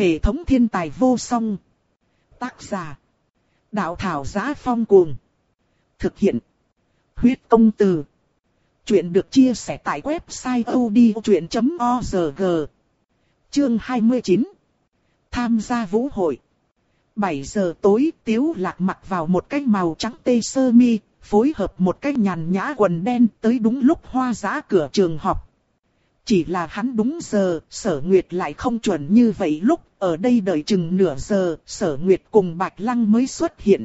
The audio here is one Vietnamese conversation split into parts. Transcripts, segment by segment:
Hệ thống thiên tài vô song. Tác giả. Đạo thảo giá phong cuồng. Thực hiện. Huyết công từ. Chuyện được chia sẻ tại website odchuyện.org. Chương 29. Tham gia vũ hội. 7 giờ tối, Tiếu Lạc mặc vào một cái màu trắng tê sơ mi, phối hợp một cái nhàn nhã quần đen tới đúng lúc hoa giá cửa trường học. Chỉ là hắn đúng giờ, sở nguyệt lại không chuẩn như vậy lúc, ở đây đợi chừng nửa giờ, sở nguyệt cùng Bạch Lăng mới xuất hiện.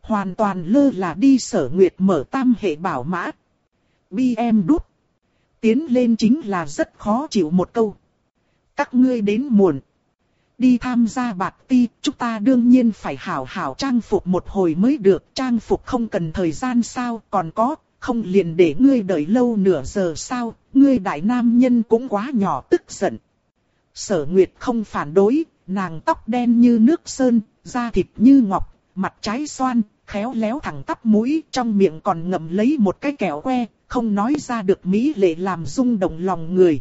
Hoàn toàn lơ là đi sở nguyệt mở tam hệ bảo mã. bi em đút. Tiến lên chính là rất khó chịu một câu. Các ngươi đến muộn. Đi tham gia bạc ti, chúng ta đương nhiên phải hảo hảo trang phục một hồi mới được. Trang phục không cần thời gian sao, còn có, không liền để ngươi đợi lâu nửa giờ sao, ngươi đại nam nhân cũng quá nhỏ tức giận. Sở Nguyệt không phản đối, nàng tóc đen như nước sơn, da thịt như ngọc, mặt trái xoan, khéo léo thẳng tắp mũi, trong miệng còn ngậm lấy một cái kẹo que, không nói ra được mỹ lệ làm rung động lòng người.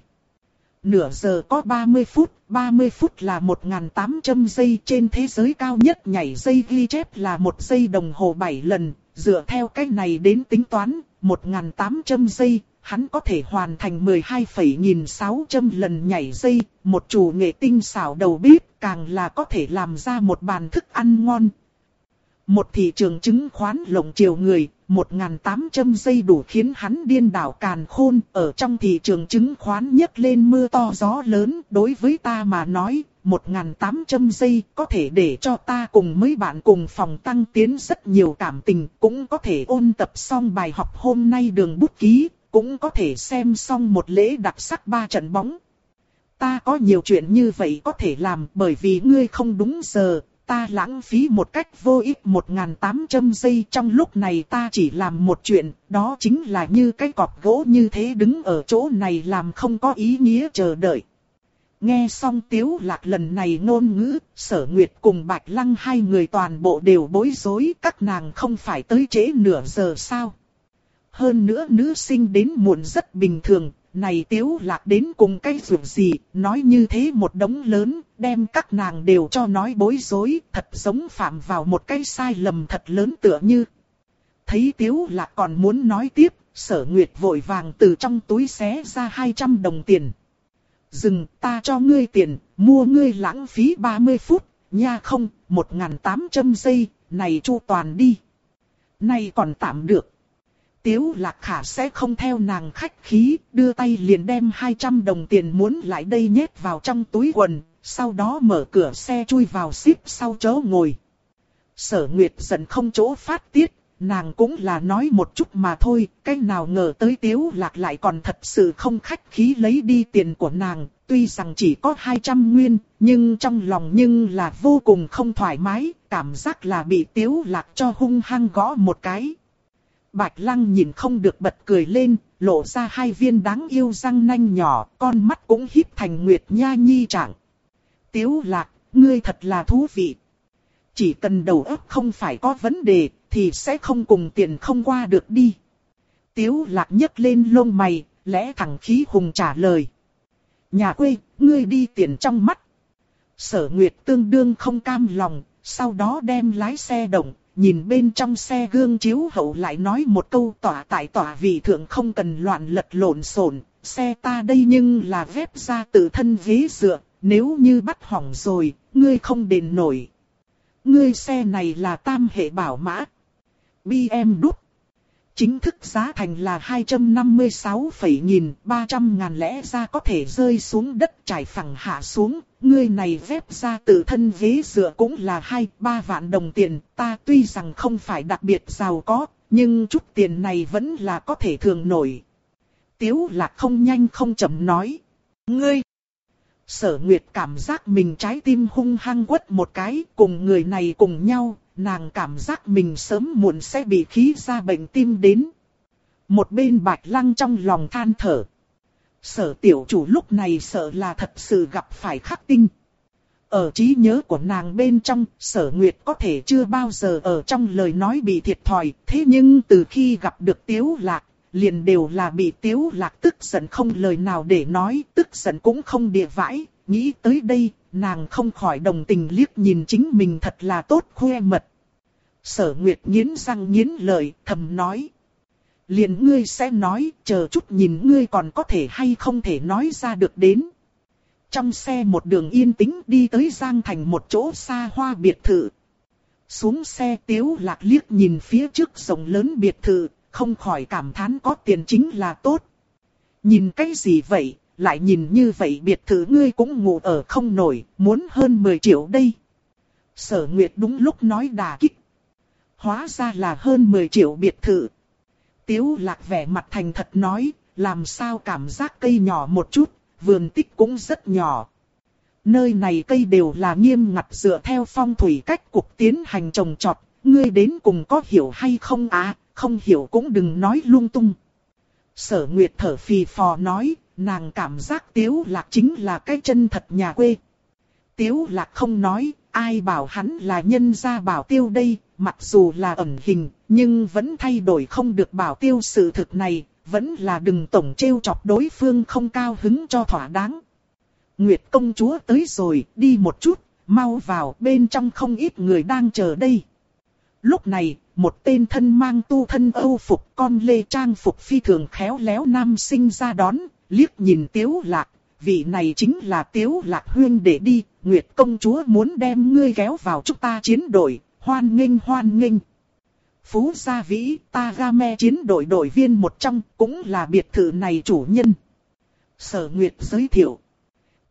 Nửa giờ có 30 phút, 30 phút là 1.800 giây trên thế giới cao nhất nhảy dây ghi chép là một giây đồng hồ 7 lần, dựa theo cách này đến tính toán, 1.800 giây, hắn có thể hoàn thành 12,600 lần nhảy dây, một chủ nghệ tinh xảo đầu bếp càng là có thể làm ra một bàn thức ăn ngon. Một thị trường chứng khoán lộng chiều người, 1.800 giây đủ khiến hắn điên đảo càn khôn, ở trong thị trường chứng khoán nhấc lên mưa to gió lớn, đối với ta mà nói, 1.800 giây có thể để cho ta cùng mấy bạn cùng phòng tăng tiến rất nhiều cảm tình, cũng có thể ôn tập xong bài học hôm nay đường bút ký, cũng có thể xem xong một lễ đặc sắc ba trận bóng. Ta có nhiều chuyện như vậy có thể làm bởi vì ngươi không đúng giờ, ta lãng phí một cách vô ích 1.800 giây trong lúc này ta chỉ làm một chuyện, đó chính là như cái cọp gỗ như thế đứng ở chỗ này làm không có ý nghĩa chờ đợi. Nghe xong tiếu lạc lần này ngôn ngữ, sở nguyệt cùng bạch lăng hai người toàn bộ đều bối rối, các nàng không phải tới trễ nửa giờ sao. Hơn nữa nữ sinh đến muộn rất bình thường, này tiếu lạc đến cùng cái dù gì, nói như thế một đống lớn, đem các nàng đều cho nói bối rối, thật giống phạm vào một cái sai lầm thật lớn tựa như. Thấy tiếu lạc còn muốn nói tiếp, sở nguyệt vội vàng từ trong túi xé ra 200 đồng tiền. Dừng ta cho ngươi tiền, mua ngươi lãng phí 30 phút, nha không, 1.800 giây, này chu toàn đi. Này còn tạm được. Tiếu lạc khả sẽ không theo nàng khách khí, đưa tay liền đem 200 đồng tiền muốn lại đây nhét vào trong túi quần, sau đó mở cửa xe chui vào xếp sau chỗ ngồi. Sở Nguyệt giận không chỗ phát tiết, nàng cũng là nói một chút mà thôi, cái nào ngờ tới tiếu lạc lại còn thật sự không khách khí lấy đi tiền của nàng, tuy rằng chỉ có 200 nguyên, nhưng trong lòng nhưng là vô cùng không thoải mái, cảm giác là bị tiếu lạc cho hung hăng gõ một cái. Bạch Lăng nhìn không được bật cười lên, lộ ra hai viên đáng yêu răng nanh nhỏ, con mắt cũng híp thành nguyệt nha nhi trạng. Tiếu lạc, ngươi thật là thú vị. Chỉ cần đầu óc không phải có vấn đề, thì sẽ không cùng tiền không qua được đi. Tiếu lạc nhấc lên lông mày, lẽ thẳng khí hùng trả lời. Nhà quê, ngươi đi tiền trong mắt. Sở Nguyệt tương đương không cam lòng, sau đó đem lái xe động, nhìn bên trong xe gương chiếu hậu lại nói một câu tỏa tại tỏa vì thượng không cần loạn lật lộn xộn, xe ta đây nhưng là vép ra tự thân ghế dựa, nếu như bắt hỏng rồi, ngươi không đền nổi. Ngươi xe này là tam hệ bảo mã. BM đúc. Chính thức giá thành là 256,300 ngàn lẽ ra có thể rơi xuống đất trải phẳng hạ xuống, ngươi này phép ra tự thân ghế dựa cũng là hai ba vạn đồng tiền, ta tuy rằng không phải đặc biệt giàu có, nhưng chút tiền này vẫn là có thể thường nổi. Tiếu lạc không nhanh không chậm nói. Ngươi! Sở Nguyệt cảm giác mình trái tim hung hăng quất một cái, cùng người này cùng nhau, nàng cảm giác mình sớm muộn sẽ bị khí ra bệnh tim đến. Một bên bạch lăng trong lòng than thở. Sở tiểu chủ lúc này sợ là thật sự gặp phải khắc tinh. Ở trí nhớ của nàng bên trong, sở nguyệt có thể chưa bao giờ ở trong lời nói bị thiệt thòi, thế nhưng từ khi gặp được tiếu lạc, liền đều là bị tiếu lạc tức giận không lời nào để nói, tức giận cũng không địa vãi, nghĩ tới đây, nàng không khỏi đồng tình liếc nhìn chính mình thật là tốt khoe mật. Sở Nguyệt nghiến răng nghiến lợi, thầm nói. Liền ngươi sẽ nói, chờ chút nhìn ngươi còn có thể hay không thể nói ra được đến. Trong xe một đường yên tĩnh đi tới Giang Thành một chỗ xa hoa biệt thự. Xuống xe tiếu lạc liếc nhìn phía trước rộng lớn biệt thự, không khỏi cảm thán có tiền chính là tốt. Nhìn cái gì vậy, lại nhìn như vậy biệt thự ngươi cũng ngủ ở không nổi, muốn hơn 10 triệu đây. Sở Nguyệt đúng lúc nói đà kích. Hóa ra là hơn 10 triệu biệt thự. Tiếu lạc vẻ mặt thành thật nói, làm sao cảm giác cây nhỏ một chút, vườn tích cũng rất nhỏ. Nơi này cây đều là nghiêm ngặt dựa theo phong thủy cách cục tiến hành trồng trọt, ngươi đến cùng có hiểu hay không à, không hiểu cũng đừng nói lung tung. Sở Nguyệt thở phì phò nói, nàng cảm giác Tiếu Lạc chính là cái chân thật nhà quê. Tiếu Lạc không nói, ai bảo hắn là nhân gia bảo tiêu đây, mặc dù là ẩn hình, nhưng vẫn thay đổi không được bảo tiêu sự thực này, vẫn là đừng tổng trêu chọc đối phương không cao hứng cho thỏa đáng. Nguyệt công chúa tới rồi, đi một chút, mau vào, bên trong không ít người đang chờ đây. Lúc này, một tên thân mang tu thân âu phục con lê trang phục phi thường khéo léo nam sinh ra đón, liếc nhìn tiếu lạc, vị này chính là tiếu lạc huyên để đi, Nguyệt công chúa muốn đem ngươi kéo vào chúng ta chiến đội, hoan nghênh hoan nghênh. Phú Gia Vĩ, ta ga me chiến đội đội viên một trong, cũng là biệt thự này chủ nhân. Sở Nguyệt giới thiệu.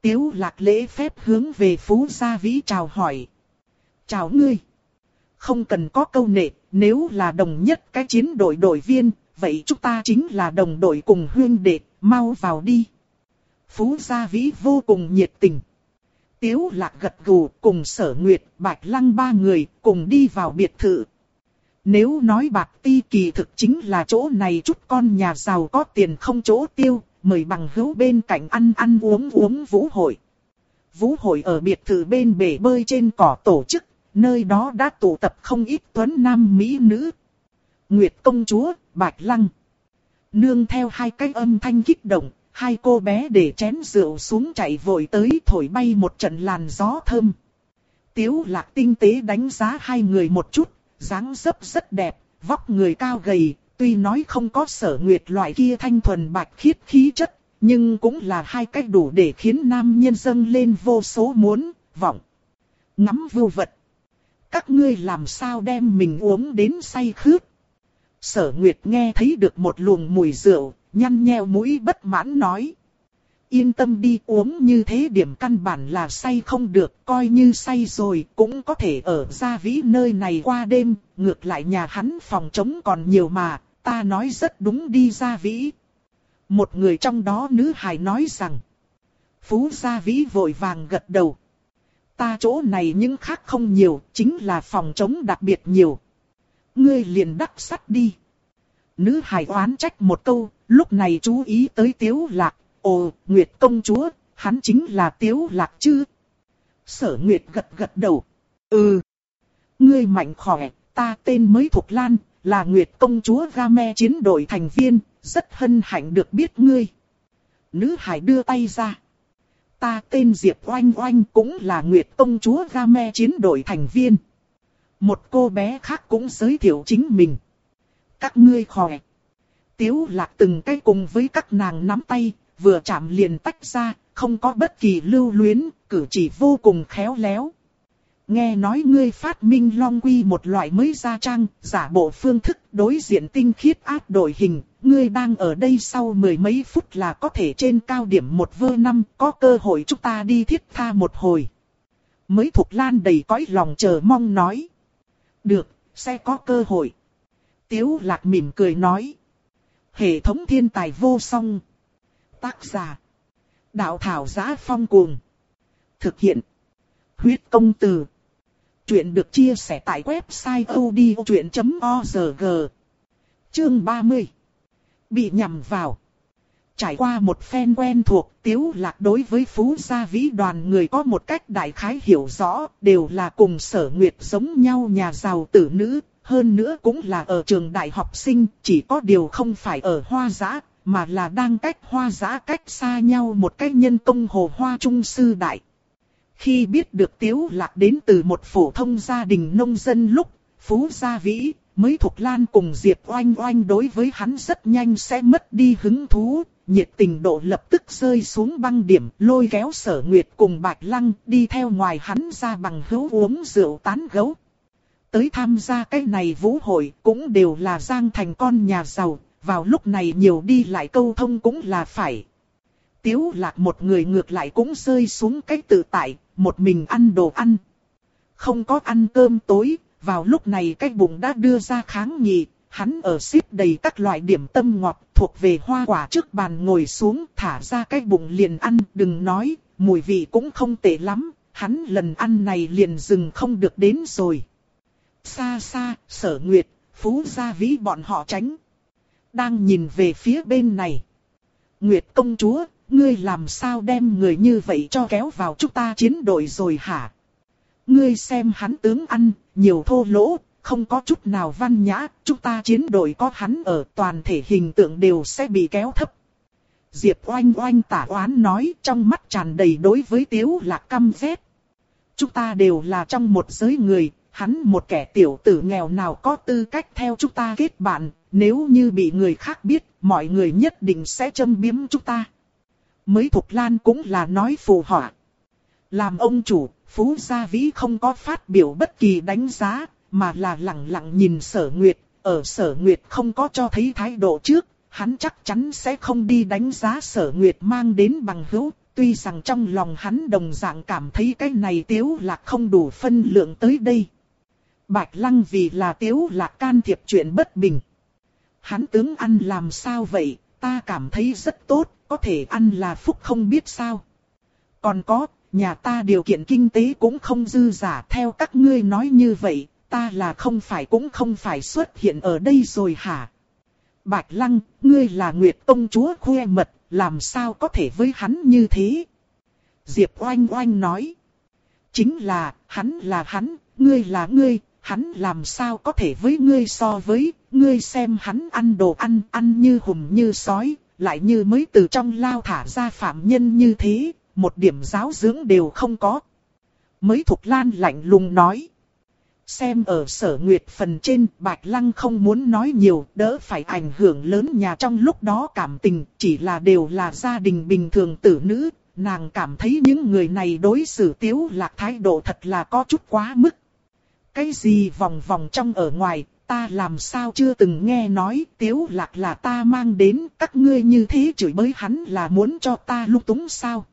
Tiếu lạc lễ phép hướng về Phú Gia Vĩ chào hỏi. Chào ngươi. Không cần có câu nệ, nếu là đồng nhất cái chiến đội đội viên, vậy chúng ta chính là đồng đội cùng huyên đệ, mau vào đi. Phú Gia Vĩ vô cùng nhiệt tình. Tiếu lạc gật gù cùng sở nguyệt, bạch lăng ba người cùng đi vào biệt thự. Nếu nói bạc ti kỳ thực chính là chỗ này chút con nhà giàu có tiền không chỗ tiêu, mời bằng hữu bên cạnh ăn ăn uống uống vũ hội. Vũ hội ở biệt thự bên bể bơi trên cỏ tổ chức, nơi đó đã tụ tập không ít tuấn nam mỹ nữ. Nguyệt công chúa, Bạch Lăng. Nương theo hai cái âm thanh kích động, hai cô bé để chén rượu xuống chạy vội tới thổi bay một trận làn gió thơm. Tiếu lạc tinh tế đánh giá hai người một chút, dáng dấp rất đẹp, vóc người cao gầy, tuy nói không có sở nguyệt loại kia thanh thuần bạch khiết khí chất, nhưng cũng là hai cách đủ để khiến nam nhân dâng lên vô số muốn, vọng. Ngắm vưu vật. Các ngươi làm sao đem mình uống đến say khướt. Sở Nguyệt nghe thấy được một luồng mùi rượu, nhăn nheo mũi bất mãn nói. Yên tâm đi uống như thế điểm căn bản là say không được, coi như say rồi cũng có thể ở gia vĩ nơi này qua đêm, ngược lại nhà hắn phòng trống còn nhiều mà, ta nói rất đúng đi gia vĩ. Một người trong đó nữ hài nói rằng, Phú gia vĩ vội vàng gật đầu. Ta chỗ này những khác không nhiều, chính là phòng trống đặc biệt nhiều. Ngươi liền đắc sắt đi. Nữ hài oán trách một câu, lúc này chú ý tới tiếu lạc, ồ, Nguyệt công chúa, hắn chính là tiếu lạc chứ. Sở Nguyệt gật gật đầu, ừ. Ngươi mạnh khỏe, ta tên mới thuộc Lan, là Nguyệt công chúa Game chiến đội thành viên, rất hân hạnh được biết ngươi. Nữ hài đưa tay ra. Ta tên Diệp Oanh Oanh cũng là Nguyệt công chúa Game chiến đội thành viên. Một cô bé khác cũng giới thiệu chính mình. Các ngươi khỏe. Tiếu lạc từng cái cùng với các nàng nắm tay, vừa chạm liền tách ra, không có bất kỳ lưu luyến, cử chỉ vô cùng khéo léo. Nghe nói ngươi phát minh long quy một loại mới ra trang, giả bộ phương thức đối diện tinh khiết áp đổi hình, ngươi đang ở đây sau mười mấy phút là có thể trên cao điểm một vơ năm, có cơ hội chúng ta đi thiết tha một hồi. Mới thuộc lan đầy cõi lòng chờ mong nói. Được, sẽ có cơ hội. Tiếu lạc mỉm cười nói. Hệ thống thiên tài vô song. Tác giả. Đạo thảo giá phong cuồng. Thực hiện. Huyết công từ. Chuyện được chia sẻ tại website odchuyện.org. Chương 30. Bị nhầm vào. Trải qua một phen quen thuộc, Tiếu Lạc đối với Phú Gia Vĩ đoàn người có một cách đại khái hiểu rõ, đều là cùng sở nguyệt giống nhau nhà giàu tử nữ, hơn nữa cũng là ở trường đại học sinh, chỉ có điều không phải ở hoa giã, mà là đang cách hoa giã cách xa nhau một cách nhân công hồ hoa trung sư đại. Khi biết được Tiếu Lạc đến từ một phổ thông gia đình nông dân lúc, Phú Gia Vĩ, mới Thục Lan cùng Diệp Oanh Oanh đối với hắn rất nhanh sẽ mất đi hứng thú, nhiệt tình độ lập tức rơi xuống băng điểm, lôi kéo sở nguyệt cùng Bạch Lăng đi theo ngoài hắn ra bằng hữu uống rượu tán gấu. Tới tham gia cái này vũ hội cũng đều là giang thành con nhà giàu, vào lúc này nhiều đi lại câu thông cũng là phải. Tiếu lạc một người ngược lại cũng rơi xuống cái tự tại, một mình ăn đồ ăn. Không có ăn cơm tối, vào lúc này cái bụng đã đưa ra kháng nghị, hắn ở xếp đầy các loại điểm tâm ngọt thuộc về hoa quả trước bàn ngồi xuống thả ra cái bụng liền ăn, đừng nói, mùi vị cũng không tệ lắm, hắn lần ăn này liền dừng không được đến rồi. Xa xa, sở nguyệt, phú gia vĩ bọn họ tránh. Đang nhìn về phía bên này. Nguyệt công chúa, ngươi làm sao đem người như vậy cho kéo vào chúng ta chiến đội rồi hả? Ngươi xem hắn tướng ăn, nhiều thô lỗ, không có chút nào văn nhã, chúng ta chiến đội có hắn ở toàn thể hình tượng đều sẽ bị kéo thấp. Diệp oanh oanh tả oán nói trong mắt tràn đầy đối với tiếu lạc căm ghét. Chúng ta đều là trong một giới người, hắn một kẻ tiểu tử nghèo nào có tư cách theo chúng ta kết bạn, nếu như bị người khác biết, mọi người nhất định sẽ châm biếm chúng ta. Mới Thục Lan cũng là nói phù họa. Làm ông chủ, Phú Gia Vĩ không có phát biểu bất kỳ đánh giá, mà là lặng lặng nhìn sở nguyệt, ở sở nguyệt không có cho thấy thái độ trước, hắn chắc chắn sẽ không đi đánh giá sở nguyệt mang đến bằng hữu, tuy rằng trong lòng hắn đồng dạng cảm thấy cái này tiếu là không đủ phân lượng tới đây. Bạch Lăng vì là tiếu lạc can thiệp chuyện bất bình. Hắn tướng ăn làm sao vậy, ta cảm thấy rất tốt, có thể ăn là phúc không biết sao. Còn có, nhà ta điều kiện kinh tế cũng không dư giả theo các ngươi nói như vậy, ta là không phải cũng không phải xuất hiện ở đây rồi hả? Bạch Lăng, ngươi là Nguyệt Tông Chúa khoe mật, làm sao có thể với hắn như thế? Diệp Oanh Oanh nói. Chính là, hắn là hắn, ngươi là ngươi, hắn làm sao có thể với ngươi so với, ngươi xem hắn ăn đồ ăn, ăn như hùm như sói, lại như mới từ trong lao thả ra phạm nhân như thế, một điểm giáo dưỡng đều không có. Mới Thục Lan lạnh lùng nói. Xem ở sở nguyệt phần trên, Bạch Lăng không muốn nói nhiều, đỡ phải ảnh hưởng lớn nhà trong lúc đó cảm tình, chỉ là đều là gia đình bình thường tử nữ, nàng cảm thấy những người này đối xử tiếu lạc thái độ thật là có chút quá mức. Cái gì vòng vòng trong ở ngoài, ta làm sao chưa từng nghe nói tiếu lạc là ta mang đến các ngươi như thế chửi bới hắn là muốn cho ta lúc túng sao.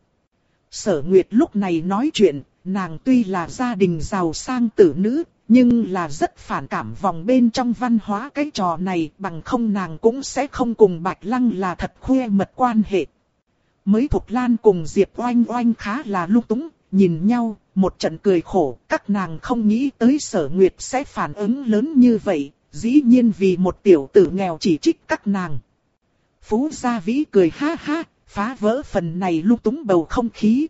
Sở Nguyệt lúc này nói chuyện, nàng tuy là gia đình giàu sang tử nữ, nhưng là rất phản cảm vòng bên trong văn hóa cái trò này bằng không nàng cũng sẽ không cùng Bạch Lăng là thật khuê mật quan hệ. Mới Thục Lan cùng Diệp Oanh Oanh khá là lúc túng, nhìn nhau, một trận cười khổ, các nàng không nghĩ tới sở nguyệt sẽ phản ứng lớn như vậy, dĩ nhiên vì một tiểu tử nghèo chỉ trích các nàng. Phú Gia Vĩ cười ha ha, phá vỡ phần này lung túng bầu không khí.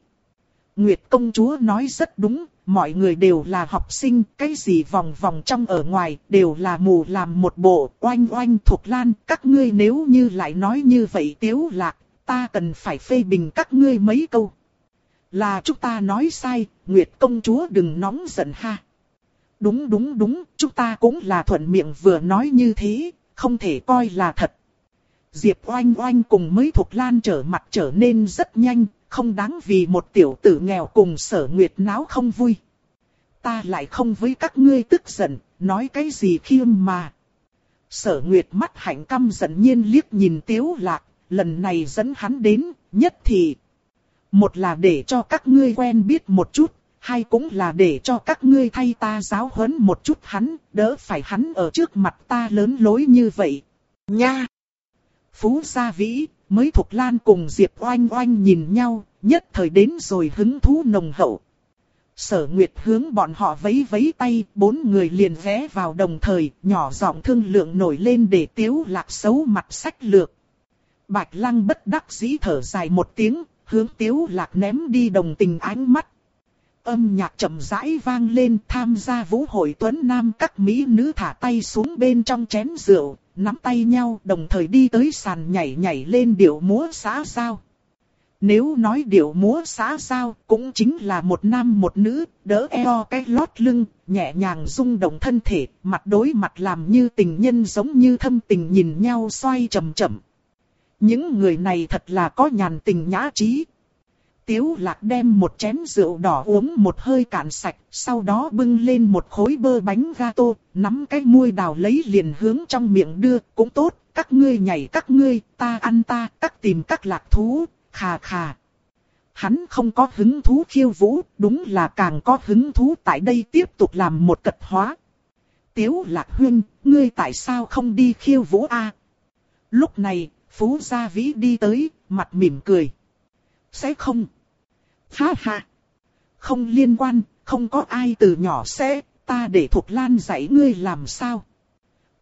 Nguyệt công chúa nói rất đúng, mọi người đều là học sinh, cái gì vòng vòng trong ở ngoài, đều là mù làm một bộ, oanh oanh thuộc lan, các ngươi nếu như lại nói như vậy tiếu lạc, ta cần phải phê bình các ngươi mấy câu. Là chúng ta nói sai, Nguyệt công chúa đừng nóng giận ha. Đúng đúng đúng, chúng ta cũng là thuận miệng vừa nói như thế, không thể coi là thật. Diệp oanh oanh cùng mấy thuộc lan trở mặt trở nên rất nhanh, không đáng vì một tiểu tử nghèo cùng sở nguyệt náo không vui. Ta lại không với các ngươi tức giận, nói cái gì khiêm mà. Sở nguyệt mắt hạnh căm giận nhiên liếc nhìn tiếu lạc, lần này dẫn hắn đến, nhất thì. Một là để cho các ngươi quen biết một chút, hai cũng là để cho các ngươi thay ta giáo huấn một chút hắn, đỡ phải hắn ở trước mặt ta lớn lối như vậy. Nha! Phú Gia Vĩ, mới Thục Lan cùng Diệp Oanh Oanh nhìn nhau, nhất thời đến rồi hứng thú nồng hậu. Sở Nguyệt hướng bọn họ vấy vấy tay, bốn người liền ghé vào đồng thời, nhỏ giọng thương lượng nổi lên để tiếu lạc xấu mặt sách lược. Bạch Lăng bất đắc dĩ thở dài một tiếng, hướng tiếu lạc ném đi đồng tình ánh mắt. Âm nhạc chậm rãi vang lên tham gia vũ hội tuấn nam các mỹ nữ thả tay xuống bên trong chén rượu, nắm tay nhau đồng thời đi tới sàn nhảy nhảy lên điệu múa xã giao. Nếu nói điệu múa xã giao cũng chính là một nam một nữ, đỡ eo cái lót lưng, nhẹ nhàng rung động thân thể, mặt đối mặt làm như tình nhân giống như thâm tình nhìn nhau xoay chậm chậm. Những người này thật là có nhàn tình nhã trí. Tiếu lạc đem một chén rượu đỏ uống một hơi cạn sạch, sau đó bưng lên một khối bơ bánh gato, nắm cái muôi đào lấy liền hướng trong miệng đưa, cũng tốt, các ngươi nhảy các ngươi, ta ăn ta, các tìm các lạc thú, khà khà. Hắn không có hứng thú khiêu vũ, đúng là càng có hứng thú tại đây tiếp tục làm một cật hóa. Tiếu lạc huyên, ngươi tại sao không đi khiêu vũ a? Lúc này, Phú Gia Vĩ đi tới, mặt mỉm cười. Sẽ không. Ha ha. Không liên quan, không có ai từ nhỏ sẽ, ta để Thục Lan dạy ngươi làm sao.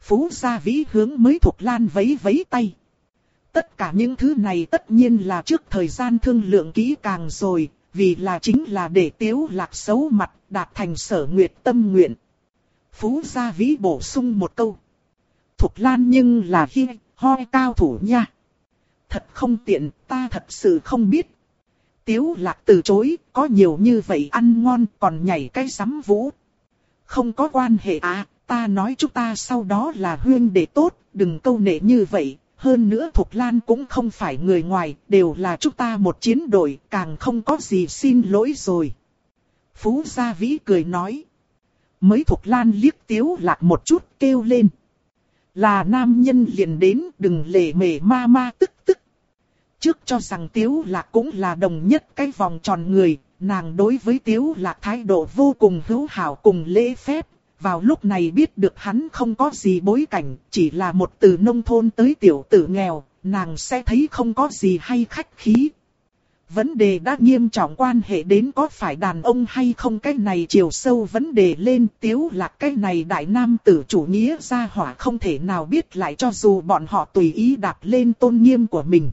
Phú Gia Vĩ hướng mới Thục Lan vấy vấy tay. Tất cả những thứ này tất nhiên là trước thời gian thương lượng kỹ càng rồi, vì là chính là để tiếu lạc xấu mặt, đạt thành sở nguyệt tâm nguyện. Phú Gia Vĩ bổ sung một câu. Thục Lan nhưng là hi, hoi cao thủ nha. Thật không tiện, ta thật sự không biết. Tiếu lạc từ chối, có nhiều như vậy ăn ngon còn nhảy cái sắm vũ. Không có quan hệ à, ta nói chúng ta sau đó là huyên để tốt, đừng câu nệ như vậy, hơn nữa Thục Lan cũng không phải người ngoài, đều là chúng ta một chiến đội, càng không có gì xin lỗi rồi. Phú Gia Vĩ cười nói. Mới Thục Lan liếc Tiếu Lạc một chút kêu lên. Là nam nhân liền đến đừng lề mề ma ma tức tức. Trước cho rằng Tiếu Lạc cũng là đồng nhất cái vòng tròn người, nàng đối với Tiếu Lạc thái độ vô cùng hữu hảo cùng lễ phép, vào lúc này biết được hắn không có gì bối cảnh, chỉ là một từ nông thôn tới tiểu tử nghèo, nàng sẽ thấy không có gì hay khách khí. Vấn đề đã nghiêm trọng quan hệ đến có phải đàn ông hay không cái này chiều sâu vấn đề lên tiếu lạc cái này đại nam tử chủ nghĩa ra hỏa không thể nào biết lại cho dù bọn họ tùy ý đạp lên tôn nghiêm của mình.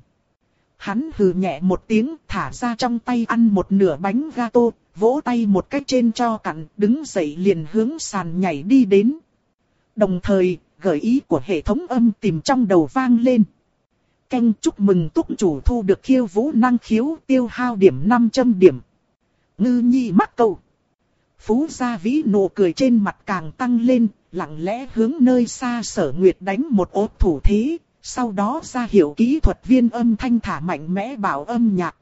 Hắn hừ nhẹ một tiếng thả ra trong tay ăn một nửa bánh gato, vỗ tay một cách trên cho cặn, đứng dậy liền hướng sàn nhảy đi đến. Đồng thời, gợi ý của hệ thống âm tìm trong đầu vang lên. Canh chúc mừng túc chủ thu được khiêu vũ năng khiếu tiêu hao điểm 500 điểm. Ngư nhi mắc câu. Phú gia vĩ nụ cười trên mặt càng tăng lên, lặng lẽ hướng nơi xa sở nguyệt đánh một ốp thủ thế, sau đó ra hiệu kỹ thuật viên âm thanh thả mạnh mẽ bảo âm nhạc.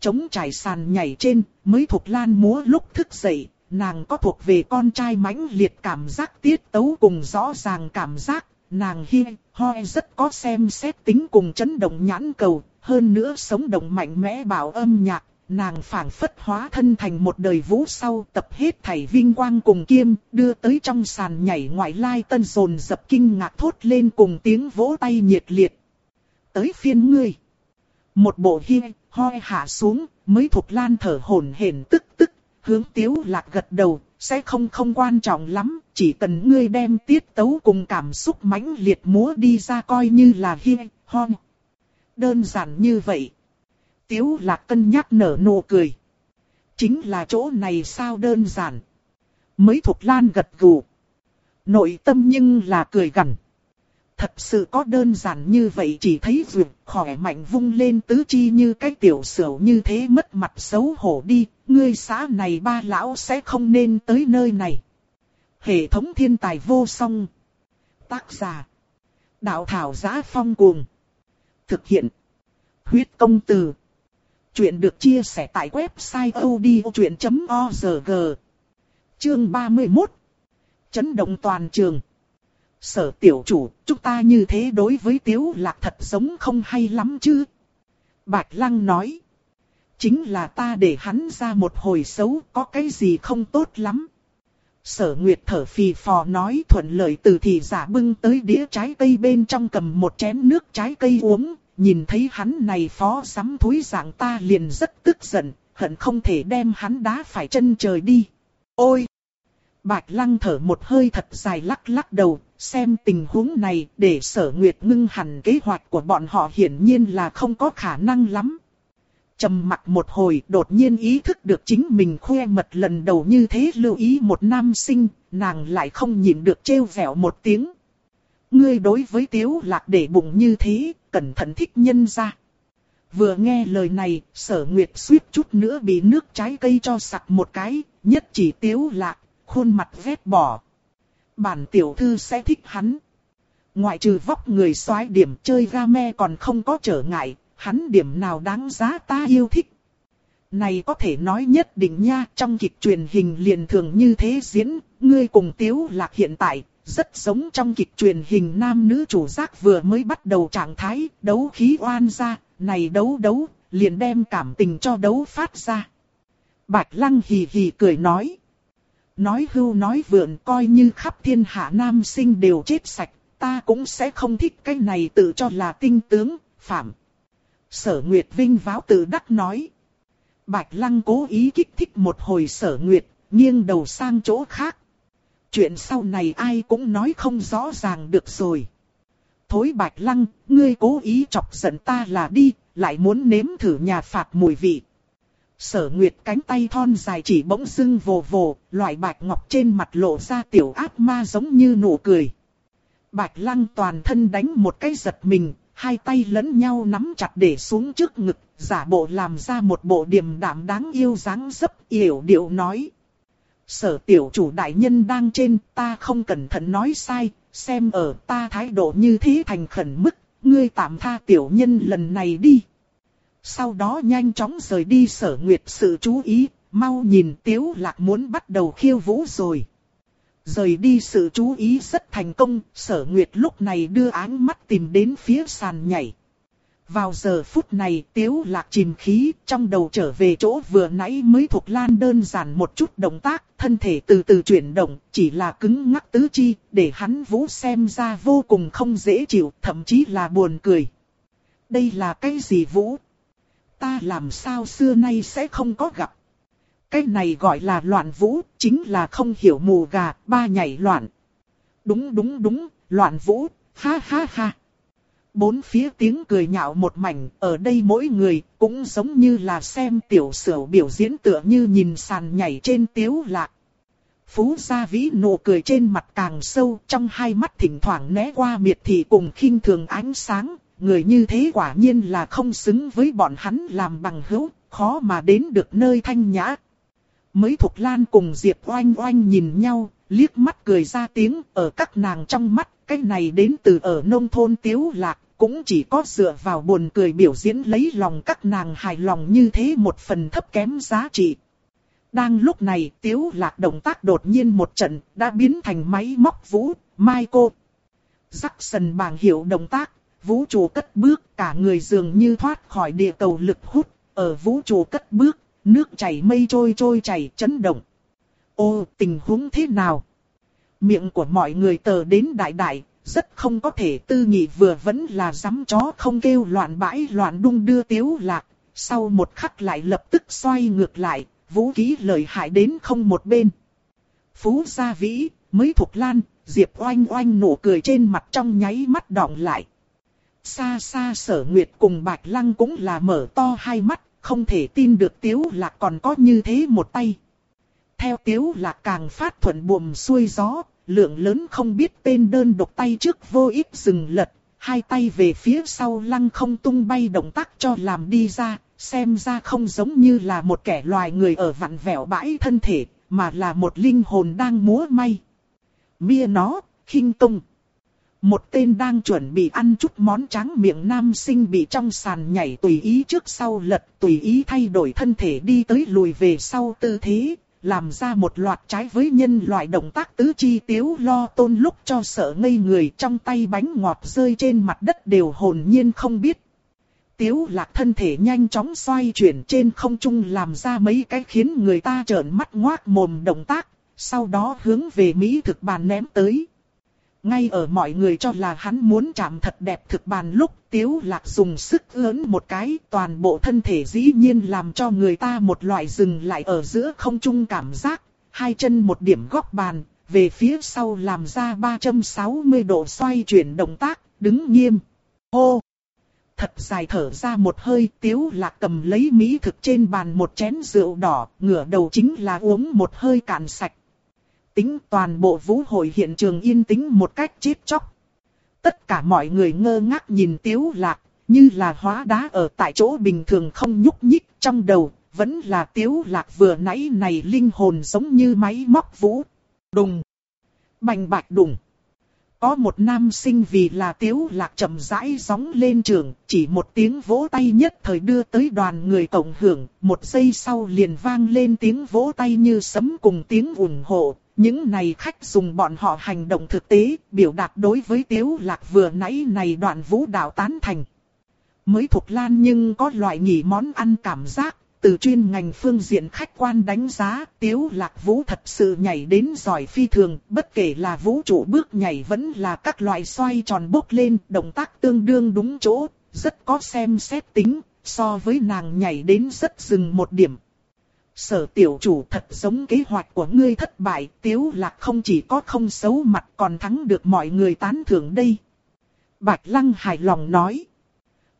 Chống trải sàn nhảy trên, mới thuộc lan múa lúc thức dậy, nàng có thuộc về con trai mãnh liệt cảm giác tiết tấu cùng rõ ràng cảm giác, nàng hi, hoi rất có xem xét tính cùng chấn động nhãn cầu, hơn nữa sống động mạnh mẽ bảo âm nhạc, nàng phảng phất hóa thân thành một đời vũ sau tập hết thảy vinh quang cùng kiêm, đưa tới trong sàn nhảy ngoại lai tân sồn dập kinh ngạc thốt lên cùng tiếng vỗ tay nhiệt liệt. Tới phiên ngươi. Một bộ hi, hoi hạ xuống, mới thuộc lan thở hổn hển tức tức, hướng tiếu lạc gật đầu, sẽ không không quan trọng lắm, chỉ cần ngươi đem tiết tấu cùng cảm xúc mãnh liệt múa đi ra coi như là hi, hon. Đơn giản như vậy. Tiếu lạc cân nhắc nở nụ cười. Chính là chỗ này sao đơn giản. Mới thuộc lan gật gù. Nội tâm nhưng là cười gằn. Thật sự có đơn giản như vậy chỉ thấy vượt khỏe mạnh vung lên tứ chi như cái tiểu sửu như thế mất mặt xấu hổ đi, ngươi xã này ba lão sẽ không nên tới nơi này. Hệ thống thiên tài vô song. Tác giả. Đạo thảo giá phong cuồng. Thực hiện. Huyết công từ. Chuyện được chia sẻ tại website odchuyện.org. Chương 31. Chấn động toàn trường. Sở tiểu chủ, chúng ta như thế đối với tiếu lạc thật giống không hay lắm chứ. Bạch Lăng nói. Chính là ta để hắn ra một hồi xấu, có cái gì không tốt lắm. Sở Nguyệt thở phì phò nói thuận lợi từ thị giả bưng tới đĩa trái cây bên trong cầm một chén nước trái cây uống, nhìn thấy hắn này phó sắm thúi dạng ta liền rất tức giận, hận không thể đem hắn đá phải chân trời đi. Ôi! Bạch lăng thở một hơi thật dài lắc lắc đầu, xem tình huống này để sở nguyệt ngưng hẳn kế hoạch của bọn họ hiển nhiên là không có khả năng lắm. trầm mặt một hồi đột nhiên ý thức được chính mình khoe mật lần đầu như thế lưu ý một nam sinh, nàng lại không nhịn được trêu vẻo một tiếng. Ngươi đối với tiếu lạc để bụng như thế, cẩn thận thích nhân ra. vừa nghe lời này, sở nguyệt suýt chút nữa bị nước trái cây cho sặc một cái, nhất chỉ tiếu lạc, khuôn mặt ghét bỏ. Bản tiểu thư sẽ thích hắn. Ngoại trừ vóc người xoái điểm chơi game còn không có trở ngại, hắn điểm nào đáng giá ta yêu thích. Này có thể nói nhất định nha, trong kịch truyền hình liền thường như thế diễn, ngươi cùng Tiếu Lạc hiện tại, rất giống trong kịch truyền hình nam nữ chủ giác vừa mới bắt đầu trạng thái, đấu khí oan ra, này đấu đấu, liền đem cảm tình cho đấu phát ra. Bạch Lăng hì hì cười nói. Nói hưu nói vượn coi như khắp thiên hạ nam sinh đều chết sạch, ta cũng sẽ không thích cái này tự cho là tinh tướng, phạm. Sở Nguyệt Vinh váo tự đắc nói. Bạch Lăng cố ý kích thích một hồi sở Nguyệt, nghiêng đầu sang chỗ khác. Chuyện sau này ai cũng nói không rõ ràng được rồi. Thối Bạch Lăng, ngươi cố ý chọc giận ta là đi, lại muốn nếm thử nhà phạt mùi vị. Sở Nguyệt cánh tay thon dài chỉ bỗng dưng vồ vồ, loại bạch ngọc trên mặt lộ ra tiểu ác ma giống như nụ cười. Bạch Lăng toàn thân đánh một cái giật mình, hai tay lẫn nhau nắm chặt để xuống trước ngực, giả bộ làm ra một bộ điềm đạm đáng yêu dáng dấp, yểu điệu nói. Sở tiểu chủ đại nhân đang trên, ta không cẩn thận nói sai, xem ở ta thái độ như thế thành khẩn mức, ngươi tạm tha tiểu nhân lần này đi. Sau đó nhanh chóng rời đi sở nguyệt sự chú ý, mau nhìn tiếu lạc muốn bắt đầu khiêu vũ rồi. Rời đi sự chú ý rất thành công, sở nguyệt lúc này đưa áng mắt tìm đến phía sàn nhảy. Vào giờ phút này tiếu lạc chìm khí trong đầu trở về chỗ vừa nãy mới thuộc lan đơn giản một chút động tác, thân thể từ từ chuyển động, chỉ là cứng ngắc tứ chi, để hắn vũ xem ra vô cùng không dễ chịu, thậm chí là buồn cười. Đây là cái gì vũ? Ta làm sao xưa nay sẽ không có gặp. Cái này gọi là loạn vũ, chính là không hiểu mù gà, ba nhảy loạn. Đúng đúng đúng, loạn vũ, ha ha ha. Bốn phía tiếng cười nhạo một mảnh, ở đây mỗi người cũng giống như là xem tiểu sử biểu diễn tựa như nhìn sàn nhảy trên tiếu lạc. Phú gia vĩ nụ cười trên mặt càng sâu, trong hai mắt thỉnh thoảng né qua miệt thị cùng khinh thường ánh sáng, người như thế quả nhiên là không xứng với bọn hắn làm bằng hữu, khó mà đến được nơi thanh nhã. Mới Thục Lan cùng Diệp Oanh Oanh nhìn nhau, liếc mắt cười ra tiếng, ở các nàng trong mắt, cái này đến từ ở nông thôn Tiếu Lạc, cũng chỉ có dựa vào buồn cười biểu diễn lấy lòng các nàng hài lòng như thế một phần thấp kém giá trị. Đang lúc này, Tiếu Lạc động tác đột nhiên một trận, đã biến thành máy móc vũ, Michael. Jackson bảng hiệu động tác, vũ trụ cất bước, cả người dường như thoát khỏi địa cầu lực hút, ở vũ trụ cất bước, nước chảy mây trôi trôi chảy chấn động. Ô, tình huống thế nào? Miệng của mọi người tờ đến đại đại, rất không có thể tư nghị vừa vẫn là dám chó không kêu loạn bãi loạn đung đưa tiếu lạc, sau một khắc lại lập tức xoay ngược lại, vũ khí lợi hại đến không một bên. Phú gia vĩ, mới thuộc lan, diệp oanh oanh nụ cười trên mặt trong nháy mắt đọng lại. Xa xa sở nguyệt cùng bạch lăng cũng là mở to hai mắt, không thể tin được tiếu lạc còn có như thế một tay. Theo tiếu lạc càng phát thuận buồm xuôi gió, lượng lớn không biết tên đơn độc tay trước vô ích dừng lật, hai tay về phía sau lăng không tung bay động tác cho làm đi ra, xem ra không giống như là một kẻ loài người ở vặn vẹo bãi thân thể, mà là một linh hồn đang múa may. Mia nó, khinh tung. Một tên đang chuẩn bị ăn chút món trắng miệng nam sinh bị trong sàn nhảy tùy ý trước sau lật, tùy ý thay đổi thân thể đi tới lùi về sau tư thế, làm ra một loạt trái với nhân loại động tác tứ chi tiếu lo tôn lúc cho sợ ngây người trong tay bánh ngọt rơi trên mặt đất đều hồn nhiên không biết. Tiếu lạc thân thể nhanh chóng xoay chuyển trên không trung làm ra mấy cái khiến người ta trợn mắt ngoác mồm động tác, sau đó hướng về Mỹ thực bàn ném tới. Ngay ở mọi người cho là hắn muốn chạm thật đẹp thực bàn lúc tiếu lạc dùng sức ướn một cái toàn bộ thân thể dĩ nhiên làm cho người ta một loại dừng lại ở giữa không trung cảm giác, hai chân một điểm góc bàn, về phía sau làm ra 360 độ xoay chuyển động tác, đứng nghiêm. Hô! Thật dài thở ra một hơi tiếu lạc cầm lấy mỹ thực trên bàn một chén rượu đỏ, ngửa đầu chính là uống một hơi cạn sạch tĩnh toàn bộ vũ hội hiện trường yên tĩnh một cách chết chóc. Tất cả mọi người ngơ ngác nhìn tiếu lạc, như là hóa đá ở tại chỗ bình thường không nhúc nhích trong đầu, vẫn là tiếu lạc vừa nãy này linh hồn giống như máy móc vũ. Đùng. Bành bạch đùng. Có một nam sinh vì là tiếu lạc chậm rãi gióng lên trường, chỉ một tiếng vỗ tay nhất thời đưa tới đoàn người cộng hưởng, một giây sau liền vang lên tiếng vỗ tay như sấm cùng tiếng ủng hộ. Những này khách dùng bọn họ hành động thực tế, biểu đạt đối với tiếu lạc vừa nãy này đoạn vũ đạo tán thành. Mới thuộc lan nhưng có loại nghỉ món ăn cảm giác, từ chuyên ngành phương diện khách quan đánh giá, Tiếu Lạc Vũ thật sự nhảy đến giỏi phi thường, bất kể là vũ trụ bước nhảy vẫn là các loại xoay tròn bốc lên, động tác tương đương đúng chỗ, rất có xem xét tính, so với nàng nhảy đến rất dừng một điểm. Sở tiểu chủ thật giống kế hoạch của ngươi thất bại, Tiếu Lạc không chỉ có không xấu mặt còn thắng được mọi người tán thưởng đây. Bạch Lăng hài lòng nói.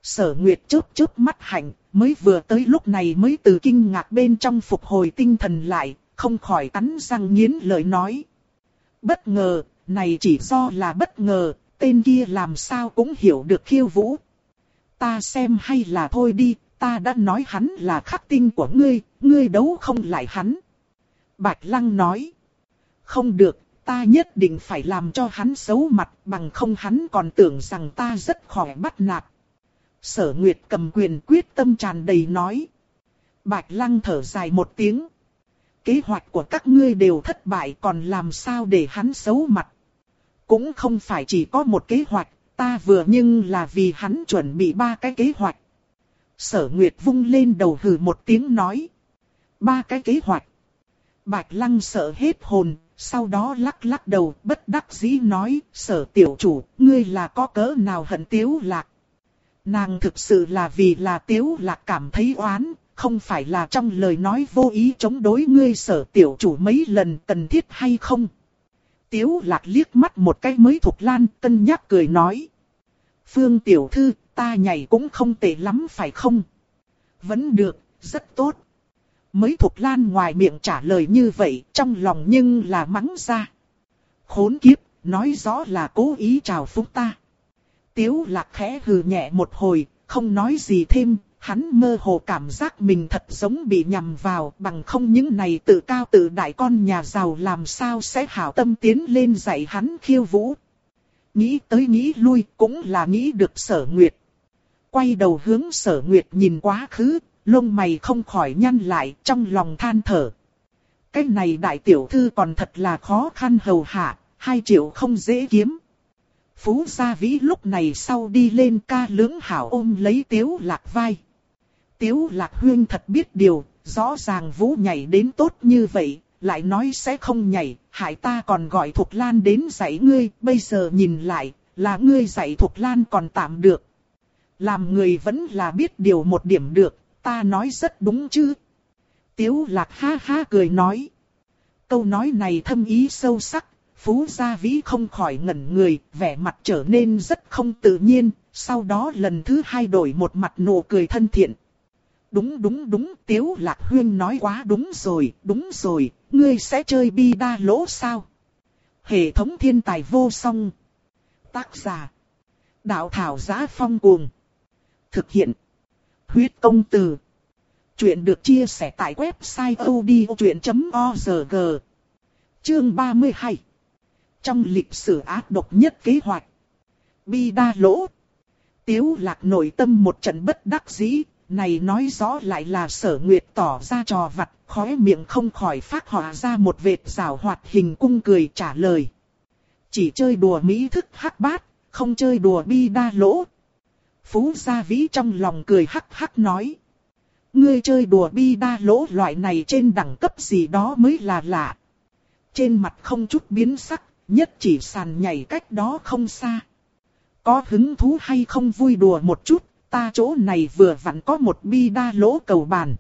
Sở Nguyệt chớp chớp mắt hạnh, mới vừa tới lúc này mới từ kinh ngạc bên trong phục hồi tinh thần lại, không khỏi cắn răng nghiến lời nói. Bất ngờ, này chỉ do là bất ngờ, tên kia làm sao cũng hiểu được khiêu vũ. Ta xem hay là thôi đi, ta đã nói hắn là khắc tinh của ngươi, ngươi đấu không lại hắn. Bạch Lăng nói. Không được, ta nhất định phải làm cho hắn xấu mặt bằng không hắn còn tưởng rằng ta rất khỏe bắt nạt. Sở Nguyệt cầm quyền quyết tâm tràn đầy nói. Bạch Lăng thở dài một tiếng. Kế hoạch của các ngươi đều thất bại còn làm sao để hắn xấu mặt. Cũng không phải chỉ có một kế hoạch, ta vừa nhưng là vì hắn chuẩn bị ba cái kế hoạch. Sở Nguyệt vung lên đầu hừ một tiếng nói. Ba cái kế hoạch. Bạch Lăng sợ hết hồn, sau đó lắc lắc đầu bất đắc dĩ nói, sở tiểu chủ, ngươi là có cỡ nào hận tiếu lạc. Nàng thực sự là vì là tiếu lạc cảm thấy oán, không phải là trong lời nói vô ý chống đối ngươi sở tiểu chủ mấy lần cần thiết hay không. Tiếu lạc liếc mắt một cái mới thuộc lan tân nhắc cười nói. Phương tiểu thư, ta nhảy cũng không tệ lắm phải không? Vẫn được, rất tốt. Mới thuộc lan ngoài miệng trả lời như vậy, trong lòng nhưng là mắng ra. Khốn kiếp, nói rõ là cố ý chào phúc ta. Tiếu lạc khẽ hừ nhẹ một hồi, không nói gì thêm, hắn mơ hồ cảm giác mình thật giống bị nhầm vào bằng không những này tự cao tự đại con nhà giàu làm sao sẽ hảo tâm tiến lên dạy hắn khiêu vũ. Nghĩ tới nghĩ lui cũng là nghĩ được sở nguyệt. Quay đầu hướng sở nguyệt nhìn quá khứ, lông mày không khỏi nhăn lại trong lòng than thở. Cái này đại tiểu thư còn thật là khó khăn hầu hạ, hai triệu không dễ kiếm. Phú Gia Vĩ lúc này sau đi lên ca lưỡng hảo ôm lấy Tiếu Lạc vai. Tiếu Lạc Huyên thật biết điều, rõ ràng Vũ nhảy đến tốt như vậy, lại nói sẽ không nhảy, hại ta còn gọi Thục Lan đến dạy ngươi, bây giờ nhìn lại, là ngươi dạy Thục Lan còn tạm được. Làm người vẫn là biết điều một điểm được, ta nói rất đúng chứ. Tiếu Lạc ha ha cười nói. Câu nói này thâm ý sâu sắc, Phú Gia Vĩ không khỏi ngẩn người, vẻ mặt trở nên rất không tự nhiên, sau đó lần thứ hai đổi một mặt nụ cười thân thiện. Đúng đúng đúng, Tiếu Lạc Huyên nói quá đúng rồi, đúng rồi, ngươi sẽ chơi bi đa lỗ sao? Hệ thống thiên tài vô song. Tác giả. Đạo thảo giá phong cuồng. Thực hiện. Huyết công từ. Chuyện được chia sẻ tại website odchuyện.org. Chương 32 trong lịch sử ác độc nhất kế hoạch. Bi đa lỗ. Tiếu lạc nội tâm một trận bất đắc dĩ, này nói rõ lại là sở nguyệt tỏ ra trò vặt, khóe miệng không khỏi phát họa ra một vệt rào hoạt hình cung cười trả lời. Chỉ chơi đùa mỹ thức hắc bát, không chơi đùa bi đa lỗ. Phú Gia Vĩ trong lòng cười hắc hắc nói. Ngươi chơi đùa bi đa lỗ loại này trên đẳng cấp gì đó mới là lạ. Trên mặt không chút biến sắc, nhất chỉ sàn nhảy cách đó không xa. Có hứng thú hay không vui đùa một chút, ta chỗ này vừa vặn có một bi đa lỗ cầu bàn.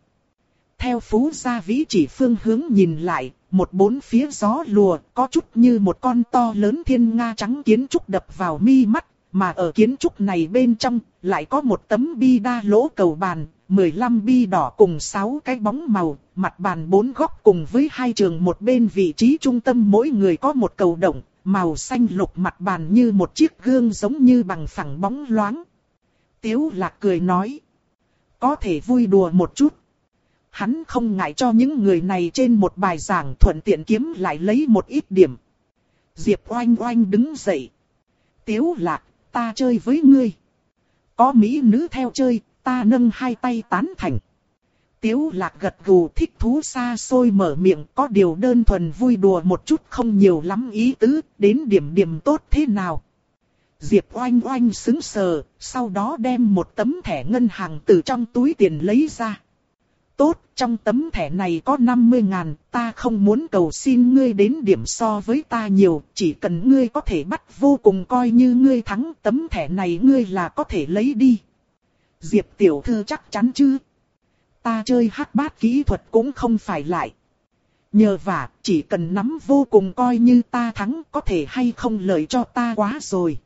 Theo phú gia vĩ chỉ phương hướng nhìn lại, một bốn phía gió lùa, có chút như một con to lớn thiên nga trắng kiến trúc đập vào mi mắt, mà ở kiến trúc này bên trong, lại có một tấm bi đa lỗ cầu bàn, 15 bi đỏ cùng 6 cái bóng màu, mặt bàn bốn góc cùng với hai trường một bên vị trí trung tâm mỗi người có một cầu động, màu xanh lục mặt bàn như một chiếc gương giống như bằng phẳng bóng loáng. Tiếu lạc cười nói. Có thể vui đùa một chút. Hắn không ngại cho những người này trên một bài giảng thuận tiện kiếm lại lấy một ít điểm. Diệp oanh oanh đứng dậy. Tiếu lạc, ta chơi với ngươi. Có mỹ nữ theo chơi, ta nâng hai tay tán thành. Tiếu lạc gật gù thích thú xa xôi mở miệng có điều đơn thuần vui đùa một chút không nhiều lắm ý tứ, đến điểm điểm tốt thế nào. Diệp oanh oanh xứng sờ, sau đó đem một tấm thẻ ngân hàng từ trong túi tiền lấy ra. Tốt, trong tấm thẻ này có 50 ngàn, ta không muốn cầu xin ngươi đến điểm so với ta nhiều, chỉ cần ngươi có thể bắt vô cùng coi như ngươi thắng tấm thẻ này ngươi là có thể lấy đi. Diệp tiểu thư chắc chắn chứ? Ta chơi hát bát kỹ thuật cũng không phải lại. Nhờ vả, chỉ cần nắm vô cùng coi như ta thắng có thể hay không lợi cho ta quá rồi.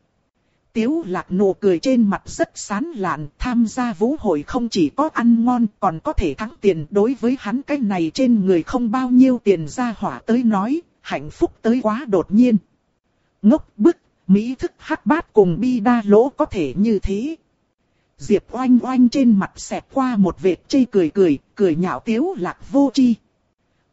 Tiếu lạc nụ cười trên mặt rất sán lạn, tham gia vũ hội không chỉ có ăn ngon còn có thể thắng tiền đối với hắn cái này trên người không bao nhiêu tiền ra hỏa tới nói, hạnh phúc tới quá đột nhiên. Ngốc bức, Mỹ thức hát bát cùng bi đa lỗ có thể như thế. Diệp oanh oanh trên mặt xẹt qua một vệt chây cười cười, cười nhạo tiếu lạc vô chi.